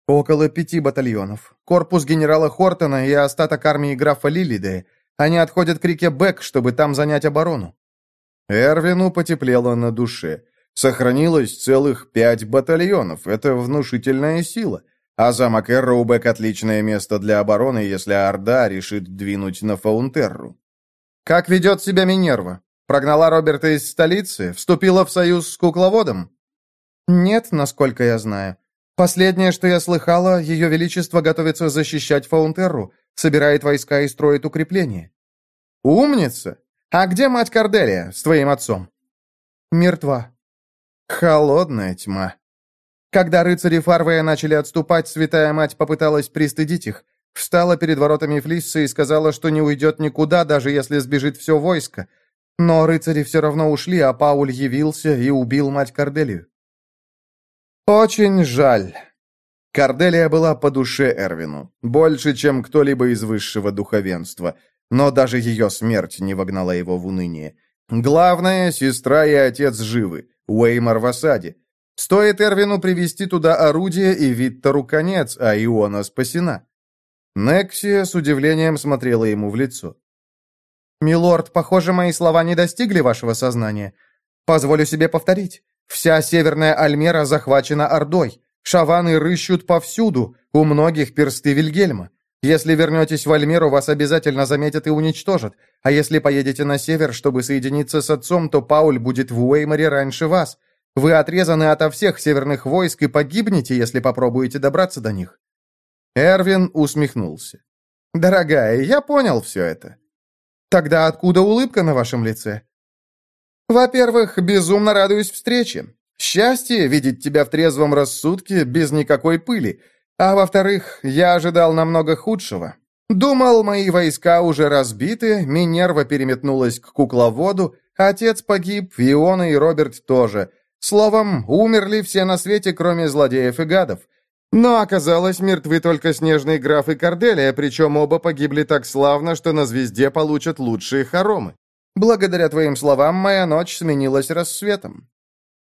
Около пяти батальонов. Корпус генерала Хортона и остаток армии графа Лилиде – они отходят к реке Бэк, чтобы там занять оборону». Эрвину потеплело на душе. Сохранилось целых пять батальонов. Это внушительная сила. А замок Эрроубек — отличное место для обороны, если Орда решит двинуть на Фаунтерру. «Как ведет себя Минерва? Прогнала Роберта из столицы? Вступила в союз с кукловодом?» «Нет, насколько я знаю. Последнее, что я слыхала, Ее Величество готовится защищать Фаунтерру, собирает войска и строит укрепления». «Умница! А где мать Корделия с твоим отцом?» «Мертва». «Холодная тьма». Когда рыцари Фарвея начали отступать, святая мать попыталась пристыдить их. Встала перед воротами Флисса и сказала, что не уйдет никуда, даже если сбежит все войско. Но рыцари все равно ушли, а Пауль явился и убил мать Корделию. «Очень жаль». Корделия была по душе Эрвину, больше, чем кто-либо из высшего духовенства, но даже ее смерть не вогнала его в уныние. Главное, сестра и отец живы. Уэймор в осаде. Стоит Эрвину привести туда орудие, и Виттору конец, а Иона спасена. Нексия с удивлением смотрела ему в лицо. «Милорд, похоже, мои слова не достигли вашего сознания. Позволю себе повторить. Вся северная Альмера захвачена Ордой. Шаваны рыщут повсюду, у многих персты Вильгельма. Если вернетесь в Альмеру, вас обязательно заметят и уничтожат. А если поедете на север, чтобы соединиться с отцом, то Пауль будет в Уэйморе раньше вас. Вы отрезаны ото всех северных войск и погибнете, если попробуете добраться до них». Эрвин усмехнулся. «Дорогая, я понял все это. Тогда откуда улыбка на вашем лице?» «Во-первых, безумно радуюсь встрече. Счастье видеть тебя в трезвом рассудке, без никакой пыли. А во-вторых, я ожидал намного худшего. Думал, мои войска уже разбиты, Минерва переметнулась к кукловоду, отец погиб, Иона и Роберт тоже. Словом, умерли все на свете, кроме злодеев и гадов. Но оказалось, мертвы только Снежный граф и Корделия, причем оба погибли так славно, что на звезде получат лучшие хоромы. Благодаря твоим словам, моя ночь сменилась рассветом».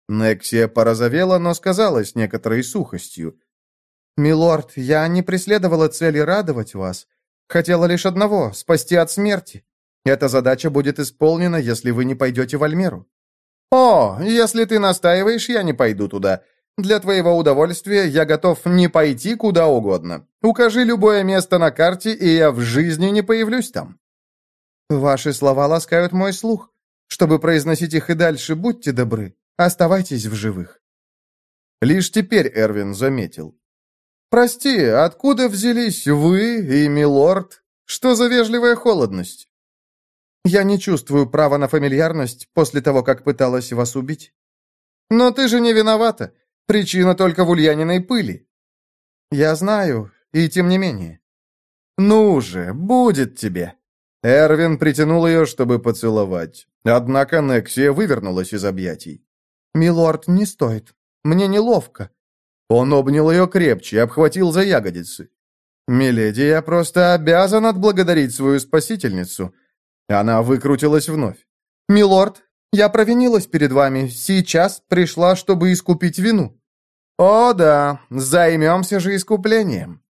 Нексия порозовела, но сказала с некоторой сухостью. «Милорд, я не преследовала цели радовать вас. Хотела лишь одного — спасти от смерти. Эта задача будет исполнена, если вы не пойдете в Альмеру». «О, если ты настаиваешь, я не пойду туда. Для твоего удовольствия я готов не пойти куда угодно. Укажи любое место на карте, и я в жизни не появлюсь там». «Ваши слова ласкают мой слух. Чтобы произносить их и дальше, будьте добры, оставайтесь в живых». Лишь теперь Эрвин заметил. «Прости, откуда взялись вы и милорд? Что за вежливая холодность?» «Я не чувствую права на фамильярность после того, как пыталась вас убить». «Но ты же не виновата. Причина только в ульяниной пыли». «Я знаю, и тем не менее». «Ну же, будет тебе!» Эрвин притянул ее, чтобы поцеловать. Однако Нексия вывернулась из объятий. «Милорд, не стоит. Мне неловко». Он обнял ее крепче, обхватил за ягодицы. «Миледи, я просто обязан отблагодарить свою спасительницу». Она выкрутилась вновь. «Милорд, я провинилась перед вами. Сейчас пришла, чтобы искупить вину». «О да, займемся же искуплением».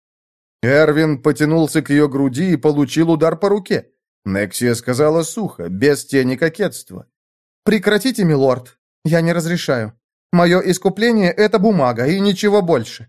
Эрвин потянулся к ее груди и получил удар по руке. Нексия сказала сухо, без тени кокетства. «Прекратите, милорд. Я не разрешаю. Мое искупление — это бумага, и ничего больше».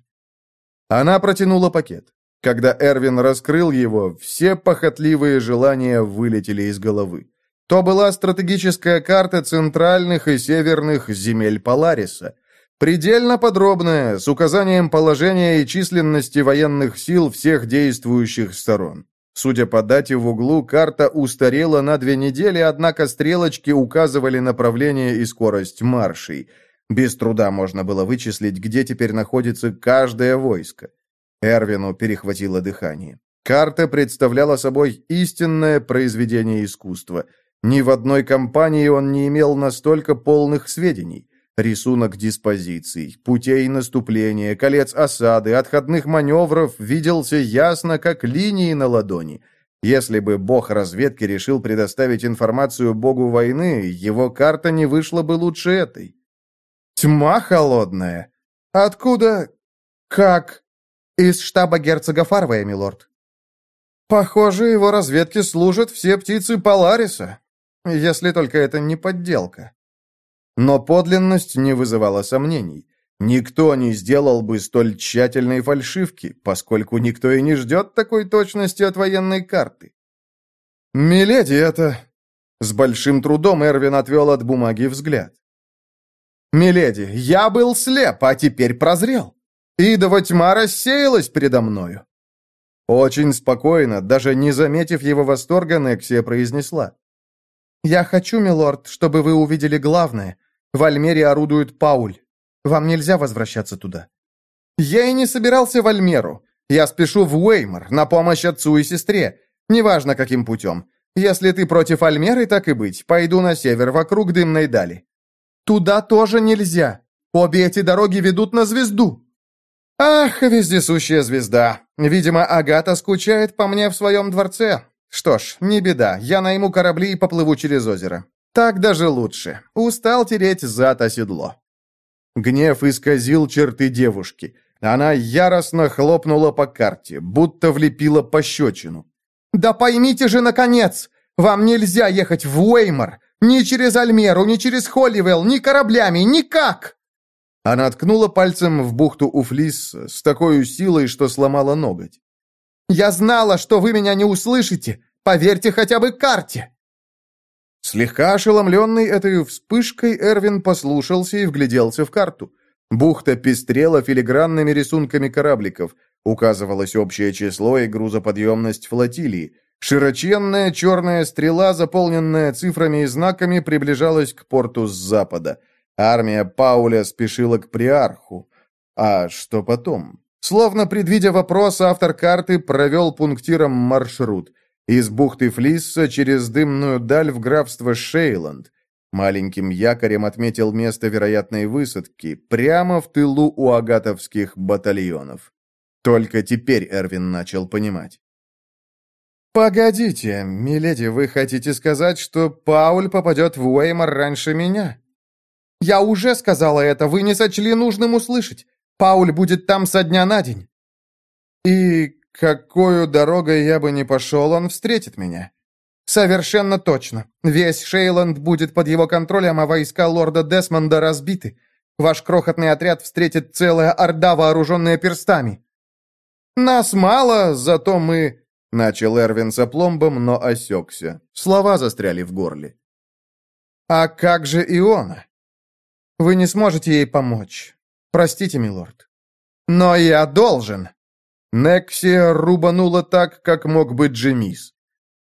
Она протянула пакет. Когда Эрвин раскрыл его, все похотливые желания вылетели из головы. То была стратегическая карта центральных и северных земель Полариса. Предельно подробная, с указанием положения и численности военных сил всех действующих сторон. Судя по дате в углу, карта устарела на две недели, однако стрелочки указывали направление и скорость маршей. Без труда можно было вычислить, где теперь находится каждое войско. Эрвину перехватило дыхание. Карта представляла собой истинное произведение искусства. Ни в одной компании он не имел настолько полных сведений. Рисунок диспозиций, путей наступления, колец осады, отходных маневров виделся ясно, как линии на ладони. Если бы бог разведки решил предоставить информацию богу войны, его карта не вышла бы лучше этой. Тьма холодная. Откуда? Как? Из штаба герцога Фарвея, милорд. Похоже, его разведке служат все птицы Полариса, если только это не подделка. Но подлинность не вызывала сомнений. Никто не сделал бы столь тщательной фальшивки, поскольку никто и не ждет такой точности от военной карты. «Миледи, это...» С большим трудом Эрвин отвел от бумаги взгляд. «Миледи, я был слеп, а теперь прозрел. Идова тьма рассеялась передо мною». Очень спокойно, даже не заметив его восторга, Нексия произнесла. «Я хочу, милорд, чтобы вы увидели главное. В Альмере орудует Пауль. Вам нельзя возвращаться туда». «Я и не собирался в Альмеру. Я спешу в Уэймор на помощь отцу и сестре. Неважно, каким путем. Если ты против Альмеры, так и быть. Пойду на север, вокруг дымной дали». «Туда тоже нельзя. Обе эти дороги ведут на звезду». «Ах, вездесущая звезда! Видимо, Агата скучает по мне в своем дворце. Что ж, не беда, я найму корабли и поплыву через озеро. Так даже лучше. Устал тереть зад о седло». Гнев исказил черты девушки. Она яростно хлопнула по карте, будто влепила пощечину. «Да поймите же, наконец! Вам нельзя ехать в Уэймор! Ни через Альмеру, ни через Холливелл, ни кораблями, никак!» Она ткнула пальцем в бухту Уфлис с такой силой, что сломала ноготь. «Я знала, что вы меня не услышите! Поверьте хотя бы карте!» Слегка ошеломленный этой вспышкой, Эрвин послушался и вгляделся в карту. Бухта пестрела филигранными рисунками корабликов. Указывалось общее число и грузоподъемность флотилии. Широченная черная стрела, заполненная цифрами и знаками, приближалась к порту с запада. Армия Пауля спешила к Приарху. А что потом? Словно предвидя вопрос, автор карты провел пунктиром маршрут. Из бухты Флисса через дымную даль в графство Шейланд. Маленьким якорем отметил место вероятной высадки, прямо в тылу у агатовских батальонов. Только теперь Эрвин начал понимать. «Погодите, миледи, вы хотите сказать, что Пауль попадет в Уэймор раньше меня?» «Я уже сказала это, вы не сочли нужным услышать. Пауль будет там со дня на день». «И какую дорогой я бы не пошел, он встретит меня?» «Совершенно точно. Весь Шейланд будет под его контролем, а войска лорда Десмонда разбиты. Ваш крохотный отряд встретит целая орда, вооруженная перстами». «Нас мало, зато мы...» — начал Эрвин с опломбом, но осекся. Слова застряли в горле. «А как же Иона? Вы не сможете ей помочь. Простите, милорд. Но я должен!» Нексия рубанула так, как мог бы Джемис.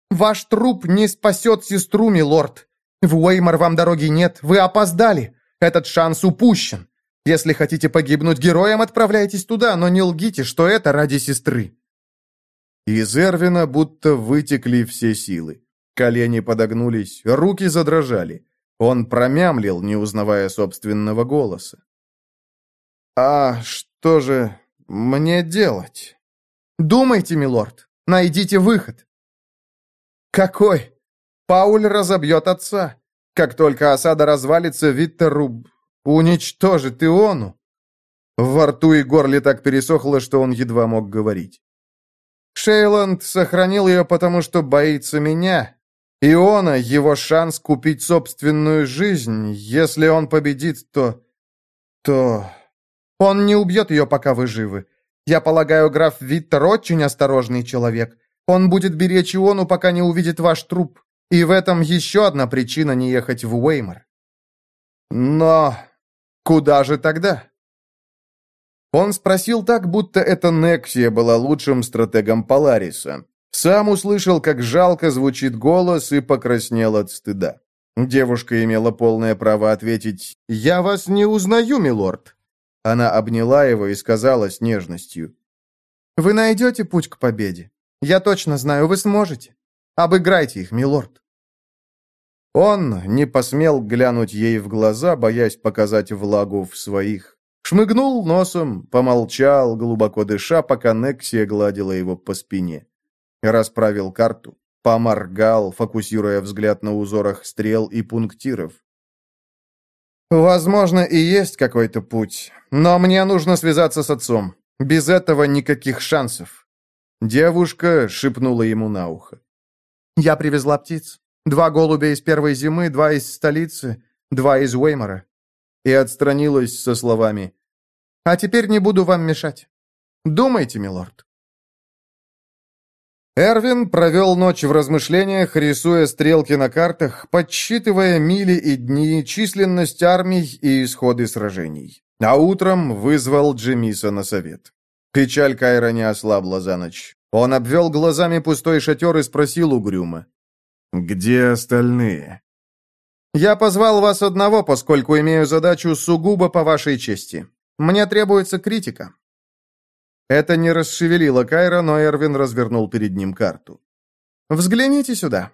«Ваш труп не спасет сестру, милорд. В Уэймор вам дороги нет, вы опоздали. Этот шанс упущен. Если хотите погибнуть героем, отправляйтесь туда, но не лгите, что это ради сестры». Из Эрвина будто вытекли все силы. Колени подогнулись, руки задрожали. Он промямлил, не узнавая собственного голоса. «А что же мне делать?» «Думайте, милорд, найдите выход». «Какой? Пауль разобьет отца. Как только осада развалится, Виттеруб уничтожит Иону». Во рту и горле так пересохло, что он едва мог говорить. Шейланд сохранил ее, потому что боится меня. Иона — его шанс купить собственную жизнь. Если он победит, то... то... Он не убьет ее, пока вы живы. Я полагаю, граф Виттер очень осторожный человек. Он будет беречь Иону, пока не увидит ваш труп. И в этом еще одна причина не ехать в Уэймор. Но куда же тогда? Он спросил так, будто эта Нексия была лучшим стратегом Полариса. Сам услышал, как жалко звучит голос и покраснел от стыда. Девушка имела полное право ответить «Я вас не узнаю, милорд». Она обняла его и сказала с нежностью «Вы найдете путь к победе. Я точно знаю, вы сможете. Обыграйте их, милорд». Он не посмел глянуть ей в глаза, боясь показать влагу в своих. Шмыгнул носом, помолчал, глубоко дыша, пока Нексия гладила его по спине. Расправил карту, поморгал, фокусируя взгляд на узорах стрел и пунктиров. «Возможно, и есть какой-то путь, но мне нужно связаться с отцом. Без этого никаких шансов». Девушка шепнула ему на ухо. «Я привезла птиц. Два голубя из первой зимы, два из столицы, два из Уэймора». И отстранилась со словами. «А теперь не буду вам мешать. Думайте, милорд». Эрвин провел ночь в размышлениях, рисуя стрелки на картах, подсчитывая мили и дни, численность армий и исходы сражений. А утром вызвал Джемиса на совет. Печаль Кайра не ослабла за ночь. Он обвел глазами пустой шатер и спросил угрюмо. «Где остальные?» «Я позвал вас одного, поскольку имею задачу сугубо по вашей чести. Мне требуется критика». Это не расшевелило Кайра, но Эрвин развернул перед ним карту. «Взгляните сюда».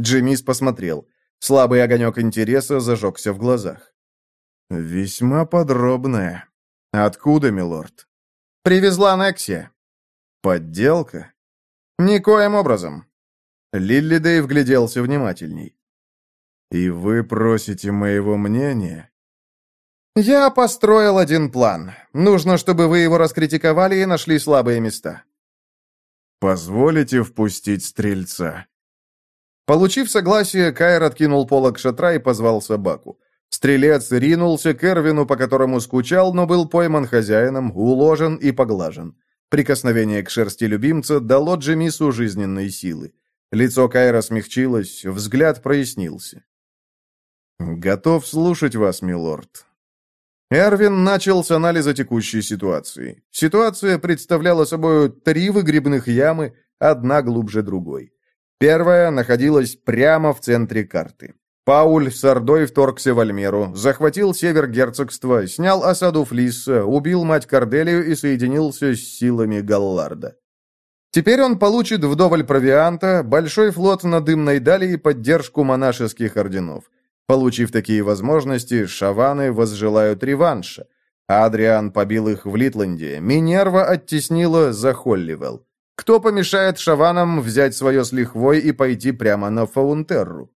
Джимис посмотрел. Слабый огонек интереса зажегся в глазах. «Весьма подробная. Откуда, милорд?» Привезла Нексия». «Подделка?» «Никоим образом». Лилли Дэй вгляделся внимательней. «И вы просите моего мнения?» «Я построил один план. Нужно, чтобы вы его раскритиковали и нашли слабые места». «Позволите впустить стрельца?» Получив согласие, Кайр откинул полок шатра и позвал собаку. Стрелец ринулся к Эрвину, по которому скучал, но был пойман хозяином, уложен и поглажен. Прикосновение к шерсти любимца дало Джемису жизненной силы. Лицо Кайра смягчилось, взгляд прояснился. «Готов слушать вас, милорд», Эрвин начал с анализа текущей ситуации. Ситуация представляла собой три выгребных ямы, одна глубже другой. Первая находилась прямо в центре карты. Пауль с Ордой вторгся в Альмеру, захватил север герцогства, снял осаду Флисса, убил мать Корделию и соединился с силами Галларда. Теперь он получит вдоволь провианта, большой флот на дымной дали и поддержку монашеских орденов. Получив такие возможности, шаваны возжелают реванша. Адриан побил их в Литланде, Минерва оттеснила за Холливелл. Кто помешает шаванам взять свое с лихвой и пойти прямо на Фаунтерру?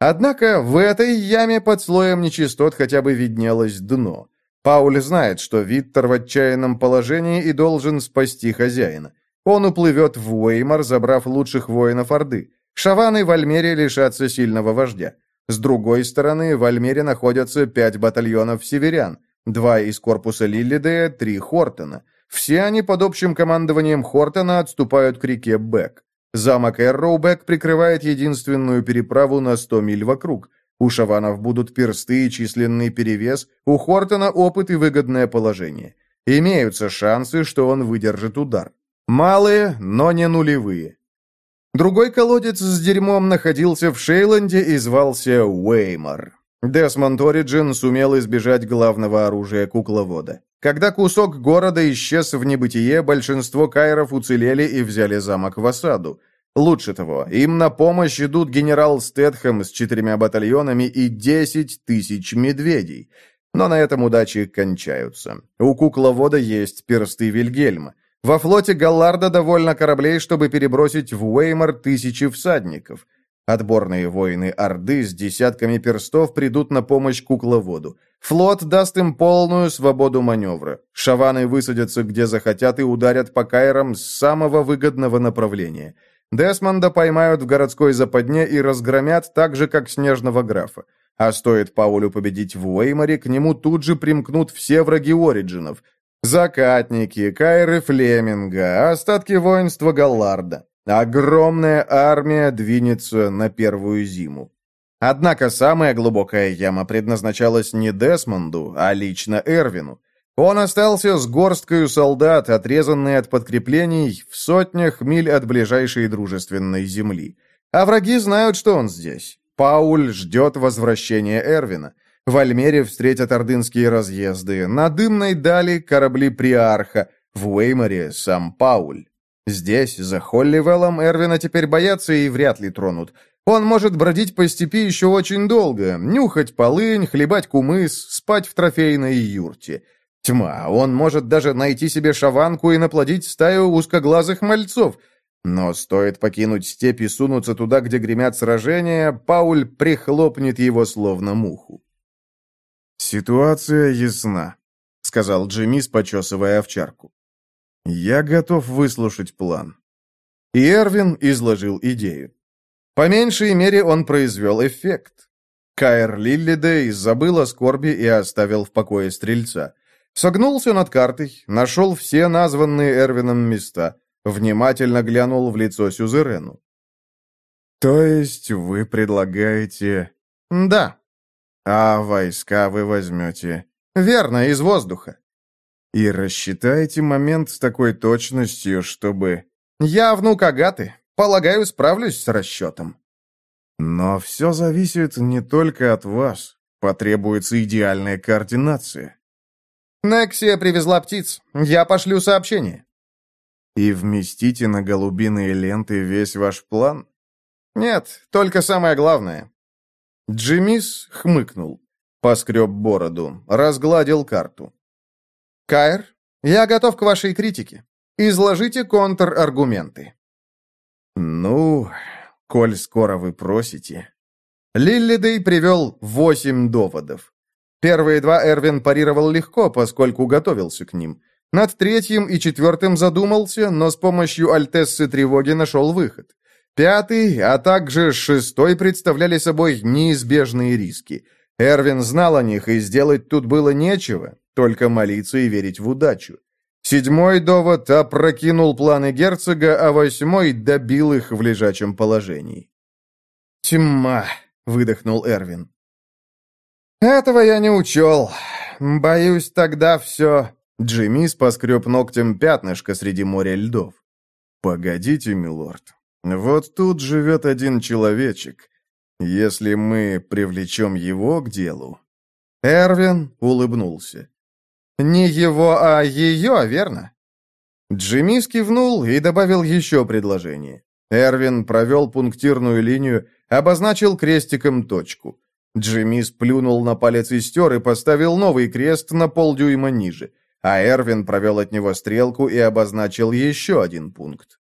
Однако в этой яме под слоем нечистот хотя бы виднелось дно. Пауль знает, что Виттер в отчаянном положении и должен спасти хозяина. Он уплывет в Уэймар, забрав лучших воинов Орды. Шаваны в Альмере лишатся сильного вождя. С другой стороны, в Альмере находятся пять батальонов северян, два из корпуса Лиллидея, три Хортона. Все они под общим командованием Хортона отступают к реке Бек. Замок Эрроубек прикрывает единственную переправу на 100 миль вокруг. У шаванов будут персты и численный перевес, у Хортона опыт и выгодное положение. Имеются шансы, что он выдержит удар. Малые, но не нулевые. Другой колодец с дерьмом находился в Шейланде и звался Уэймор. Десмонд Ориджин сумел избежать главного оружия кукловода. Когда кусок города исчез в небытие, большинство кайров уцелели и взяли замок в осаду. Лучше того, им на помощь идут генерал Стэтхэм с четырьмя батальонами и десять тысяч медведей. Но на этом удачи кончаются. У кукловода есть персты Вильгельма. Во флоте Галларда довольно кораблей, чтобы перебросить в Уэймор тысячи всадников. Отборные воины Орды с десятками перстов придут на помощь кукловоду. Флот даст им полную свободу маневра. Шаваны высадятся где захотят и ударят по Кайрам с самого выгодного направления. Десмонда поймают в городской западне и разгромят так же, как Снежного графа. А стоит Паулю победить в Уэйморе, к нему тут же примкнут все враги Ориджинов – Закатники, Кайры Флеминга, остатки воинства Галларда. Огромная армия двинется на первую зиму. Однако самая глубокая яма предназначалась не Десмонду, а лично Эрвину. Он остался с горсткой солдат, отрезанный от подкреплений в сотнях миль от ближайшей дружественной земли. А враги знают, что он здесь. Пауль ждет возвращения Эрвина. В Альмере встретят ордынские разъезды, на Дымной дали корабли Приарха, в Уэйморе сам Пауль. Здесь, за Холливеллом, Эрвина теперь боятся и вряд ли тронут. Он может бродить по степи еще очень долго, нюхать полынь, хлебать кумыс, спать в трофейной юрте. Тьма, он может даже найти себе шаванку и наплодить стаю узкоглазых мальцов. Но стоит покинуть степь и сунуться туда, где гремят сражения, Пауль прихлопнет его словно муху. «Ситуация ясна», — сказал Джимис, почесывая овчарку. «Я готов выслушать план». И Эрвин изложил идею. По меньшей мере он произвел эффект. Каэр Лиллидей забыл о скорби и оставил в покое стрельца. Согнулся над картой, нашел все названные Эрвином места, внимательно глянул в лицо Сюзерену. «То есть вы предлагаете...» «Да», а войска вы возьмете? Верно, из воздуха. И рассчитаете момент с такой точностью, чтобы... Я внук Агаты. Полагаю, справлюсь с расчетом. Но все зависит не только от вас. Потребуется идеальная координация. Нексия привезла птиц. Я пошлю сообщение. И вместите на голубиные ленты весь ваш план? Нет, только самое главное. Джимис хмыкнул, поскреб бороду, разгладил карту. «Кайр, я готов к вашей критике. Изложите контраргументы». «Ну, коль скоро вы просите». Лиллидей привел восемь доводов. Первые два Эрвин парировал легко, поскольку готовился к ним. Над третьим и четвертым задумался, но с помощью Альтессы тревоги нашел выход. Пятый, а также шестой представляли собой неизбежные риски. Эрвин знал о них, и сделать тут было нечего, только молиться и верить в удачу. Седьмой довод опрокинул планы герцога, а восьмой добил их в лежачем положении. «Тьма!» — выдохнул Эрвин. «Этого я не учел. Боюсь, тогда все...» Джимми поскреб ногтем пятнышко среди моря льдов. «Погодите, милорд. Вот тут живет один человечек. Если мы привлечем его к делу...» Эрвин улыбнулся. «Не его, а ее, верно?» Джимми кивнул и добавил еще предложение. Эрвин провел пунктирную линию, обозначил крестиком точку. Джимми сплюнул на палец и стер и поставил новый крест на полдюйма ниже, а Эрвин провел от него стрелку и обозначил еще один пункт.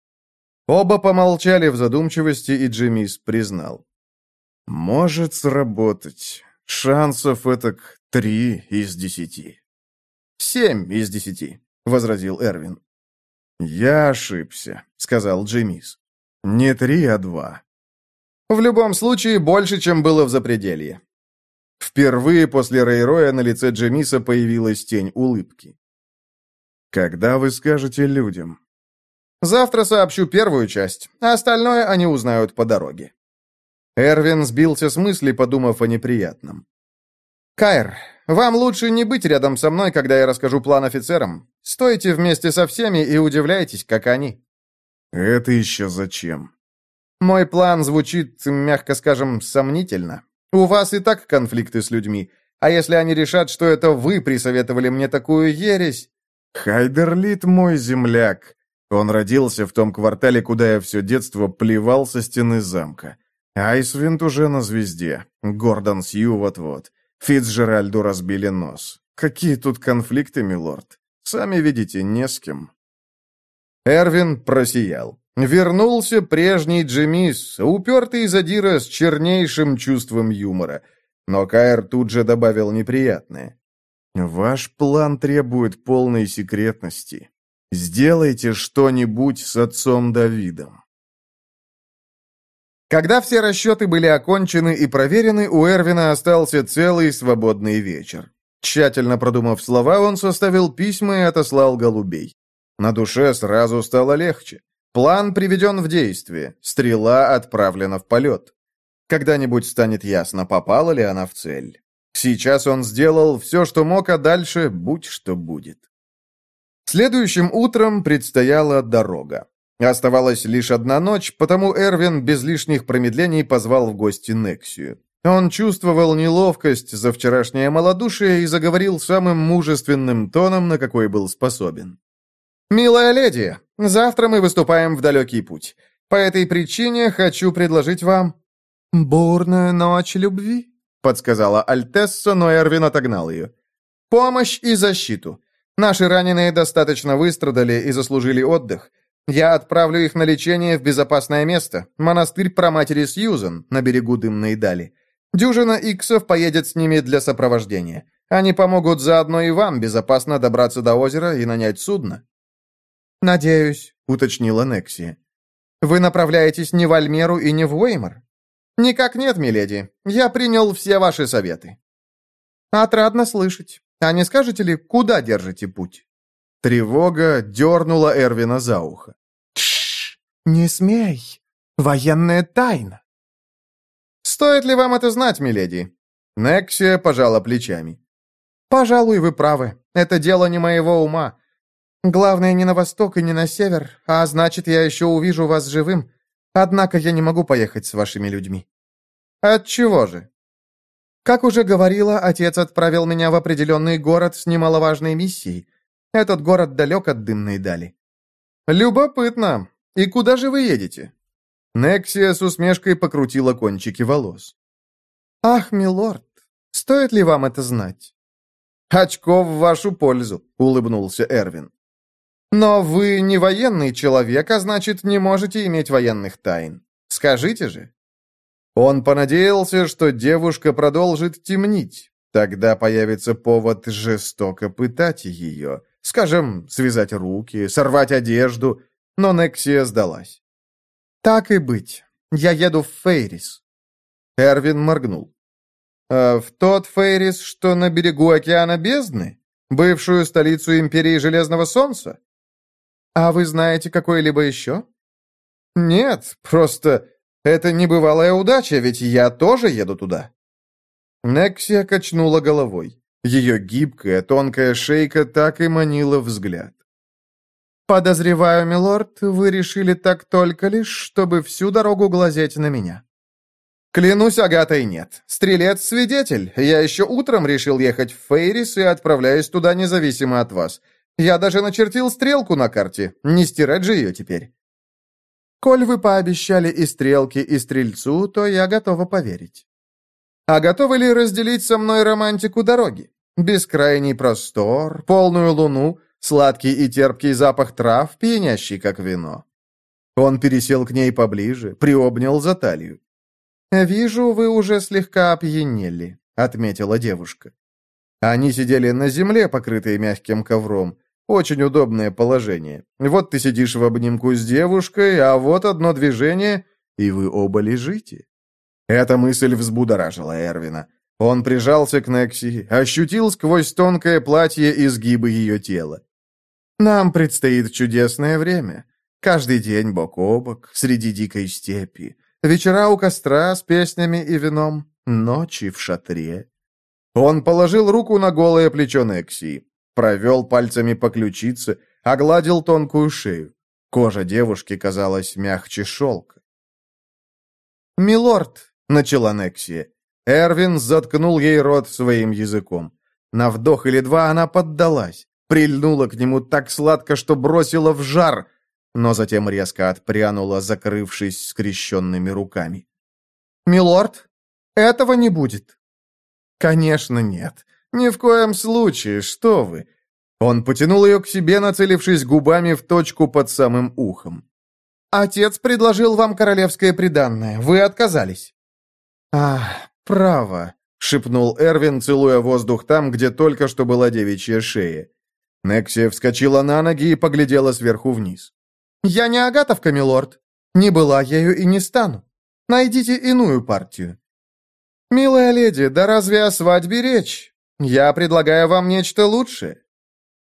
Оба помолчали в задумчивости, и Джиммис признал. «Может сработать. Шансов этак три из десяти». «Семь из десяти», — возразил Эрвин. «Я ошибся», — сказал Джиммис. «Не три, а два». В любом случае, больше, чем было в запределье. Впервые после Рейроя на лице Джемиса появилась тень улыбки. «Когда вы скажете людям?» «Завтра сообщу первую часть, а остальное они узнают по дороге». Эрвин сбился с мысли, подумав о неприятном. «Кайр, вам лучше не быть рядом со мной, когда я расскажу план офицерам. Стойте вместе со всеми и удивляйтесь, как они». «Это еще зачем?» Мой план звучит, мягко скажем, сомнительно. У вас и так конфликты с людьми, а если они решат, что это вы присоветовали мне такую ересь...» «Хайдерлит мой земляк. Он родился в том квартале, куда я все детство плевал со стены замка. Айсвинд уже на звезде. Гордон Сью вот-вот. Фицджеральду разбили нос. Какие тут конфликты, милорд? Сами видите, не с кем». Эрвин просиял. Вернулся прежний Джемис, упертый задира с чернейшим чувством юмора. Но Каэр тут же добавил неприятное. «Ваш план требует полной секретности. Сделайте что-нибудь с отцом Давидом». Когда все расчеты были окончены и проверены, у Эрвина остался целый свободный вечер. Тщательно продумав слова, он составил письма и отослал голубей. На душе сразу стало легче. План приведен в действие, стрела отправлена в полет. Когда-нибудь станет ясно, попала ли она в цель. Сейчас он сделал все, что мог, а дальше будь что будет. Следующим утром предстояла дорога. Оставалась лишь одна ночь, потому Эрвин без лишних промедлений позвал в гости Нексию. Он чувствовал неловкость за вчерашнее малодушие и заговорил самым мужественным тоном, на какой был способен. «Милая леди, завтра мы выступаем в далекий путь. По этой причине хочу предложить вам...» «Бурная ночь любви», — подсказала Альтесса, но Эрвин отогнал ее. «Помощь и защиту. Наши раненые достаточно выстрадали и заслужили отдых. Я отправлю их на лечение в безопасное место, монастырь проматери Сьюзен на берегу Дымной Дали. Дюжина иксов поедет с ними для сопровождения. Они помогут заодно и вам безопасно добраться до озера и нанять судно». «Надеюсь», — уточнила Нексия. «Вы направляетесь не в Альмеру и не в Уэймор?» «Никак нет, миледи. Я принял все ваши советы». «Отрадно слышать. А не скажете ли, куда держите путь?» Тревога дернула Эрвина за ухо. «Тш! Не смей! Военная тайна!» «Стоит ли вам это знать, миледи?» Нексия пожала плечами. «Пожалуй, вы правы. Это дело не моего ума. Главное, не на восток и не на север, а значит, я еще увижу вас живым. Однако я не могу поехать с вашими людьми». «Отчего же?» «Как уже говорила, отец отправил меня в определенный город с немаловажной миссией. Этот город далек от дымной дали». «Любопытно. И куда же вы едете?» Нексия с усмешкой покрутила кончики волос. «Ах, милорд, стоит ли вам это знать?» «Очко в вашу пользу», — улыбнулся Эрвин. «Но вы не военный человек, а значит, не можете иметь военных тайн. Скажите же». Он понадеялся, что девушка продолжит темнить. Тогда появится повод жестоко пытать ее. Скажем, связать руки, сорвать одежду. Но Нексия сдалась. «Так и быть. Я еду в Фейрис». Эрвин моргнул. «А в тот Фейрис, что на берегу океана бездны? Бывшую столицу Империи Железного Солнца?» «А вы знаете какой-либо еще?» «Нет, просто это небывалая удача, ведь я тоже еду туда». Нексия качнула головой. Ее гибкая, тонкая шейка так и манила взгляд. «Подозреваю, милорд, вы решили так только лишь, чтобы всю дорогу глазеть на меня». «Клянусь, Агатой, нет. Стрелец-свидетель. Я еще утром решил ехать в Фейрис и отправляюсь туда независимо от вас. Я даже начертил стрелку на карте. Не стирать же ее теперь». «Коль вы пообещали и стрелке, и стрельцу, то я готова поверить». «А готовы ли разделить со мной романтику дороги? Бескрайний простор, полную луну, сладкий и терпкий запах трав, пьянящий, как вино». Он пересел к ней поближе, приобнял за талию. «Вижу, вы уже слегка опьянели», — отметила девушка. Они сидели на земле, покрытые мягким ковром. Очень удобное положение. Вот ты сидишь в обнимку с девушкой, а вот одно движение, и вы оба лежите. Эта мысль взбудоражила Эрвина. Он прижался к Некси, ощутил сквозь тонкое платье изгибы ее тела. Нам предстоит чудесное время. Каждый день бок о бок, среди дикой степи. Вечера у костра с песнями и вином, ночи в шатре. Он положил руку на голое плечо Некси. Провел пальцами по ключице, огладил тонкую шею. Кожа девушки казалась мягче шелка. «Милорд», — начала Нексия. Эрвин заткнул ей рот своим языком. На вдох или два она поддалась, прильнула к нему так сладко, что бросила в жар, но затем резко отпрянула, закрывшись скрещенными руками. «Милорд, этого не будет». «Конечно нет. «Ни в коем случае, что вы!» Он потянул ее к себе, нацелившись губами в точку под самым ухом. «Отец предложил вам королевское приданное. Вы отказались». «Ах, право», — шепнул Эрвин, целуя воздух там, где только что была девичья шея. Нексия вскочила на ноги и поглядела сверху вниз. «Я не Агатовка, милорд. Не была ею и не стану. Найдите иную партию». «Милая леди, да разве о свадьбе речь? Я предлагаю вам нечто лучшее».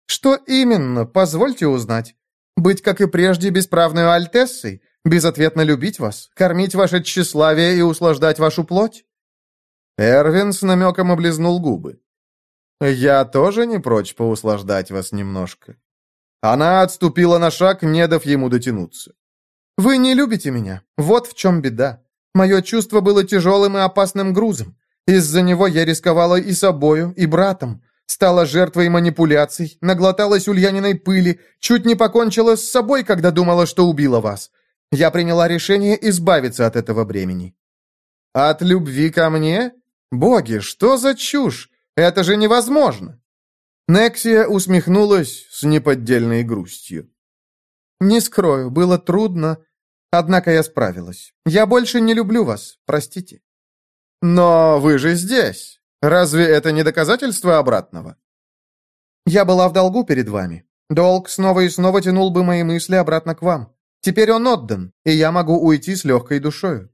«Что именно? Позвольте узнать. Быть, как и прежде, бесправной альтессой, безответно любить вас, кормить ваше тщеславие и услаждать вашу плоть?» Эрвин с намеком облизнул губы. «Я тоже не прочь поуслаждать вас немножко». Она отступила на шаг, не дав ему дотянуться. «Вы не любите меня. Вот в чем беда. Мое чувство было тяжелым и опасным грузом. Из-за него я рисковала и собою, и братом. Стала жертвой манипуляций, наглоталась ульяниной пыли, чуть не покончила с собой, когда думала, что убила вас. Я приняла решение избавиться от этого бремени». «От любви ко мне? Боги, что за чушь? Это же невозможно!» Нексия усмехнулась с неподдельной грустью. «Не скрою, было трудно, однако я справилась. Я больше не люблю вас, простите». «Но вы же здесь. Разве это не доказательство обратного?» «Я была в долгу перед вами. Долг снова и снова тянул бы мои мысли обратно к вам. Теперь он отдан, и я могу уйти с легкой душою».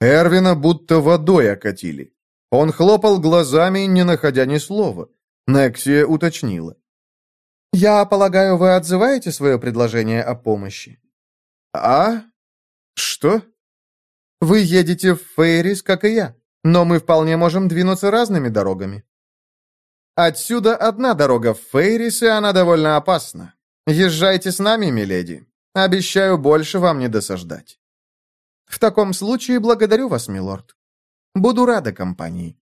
Эрвина будто водой окатили. Он хлопал глазами, не находя ни слова. Нексия уточнила. «Я полагаю, вы отзываете свое предложение о помощи?» «А? Что?» Вы едете в Фейрис, как и я, но мы вполне можем двинуться разными дорогами». «Отсюда одна дорога в Фейрис, и она довольно опасна. Езжайте с нами, миледи. Обещаю больше вам не досаждать». «В таком случае благодарю вас, милорд. Буду рада компании».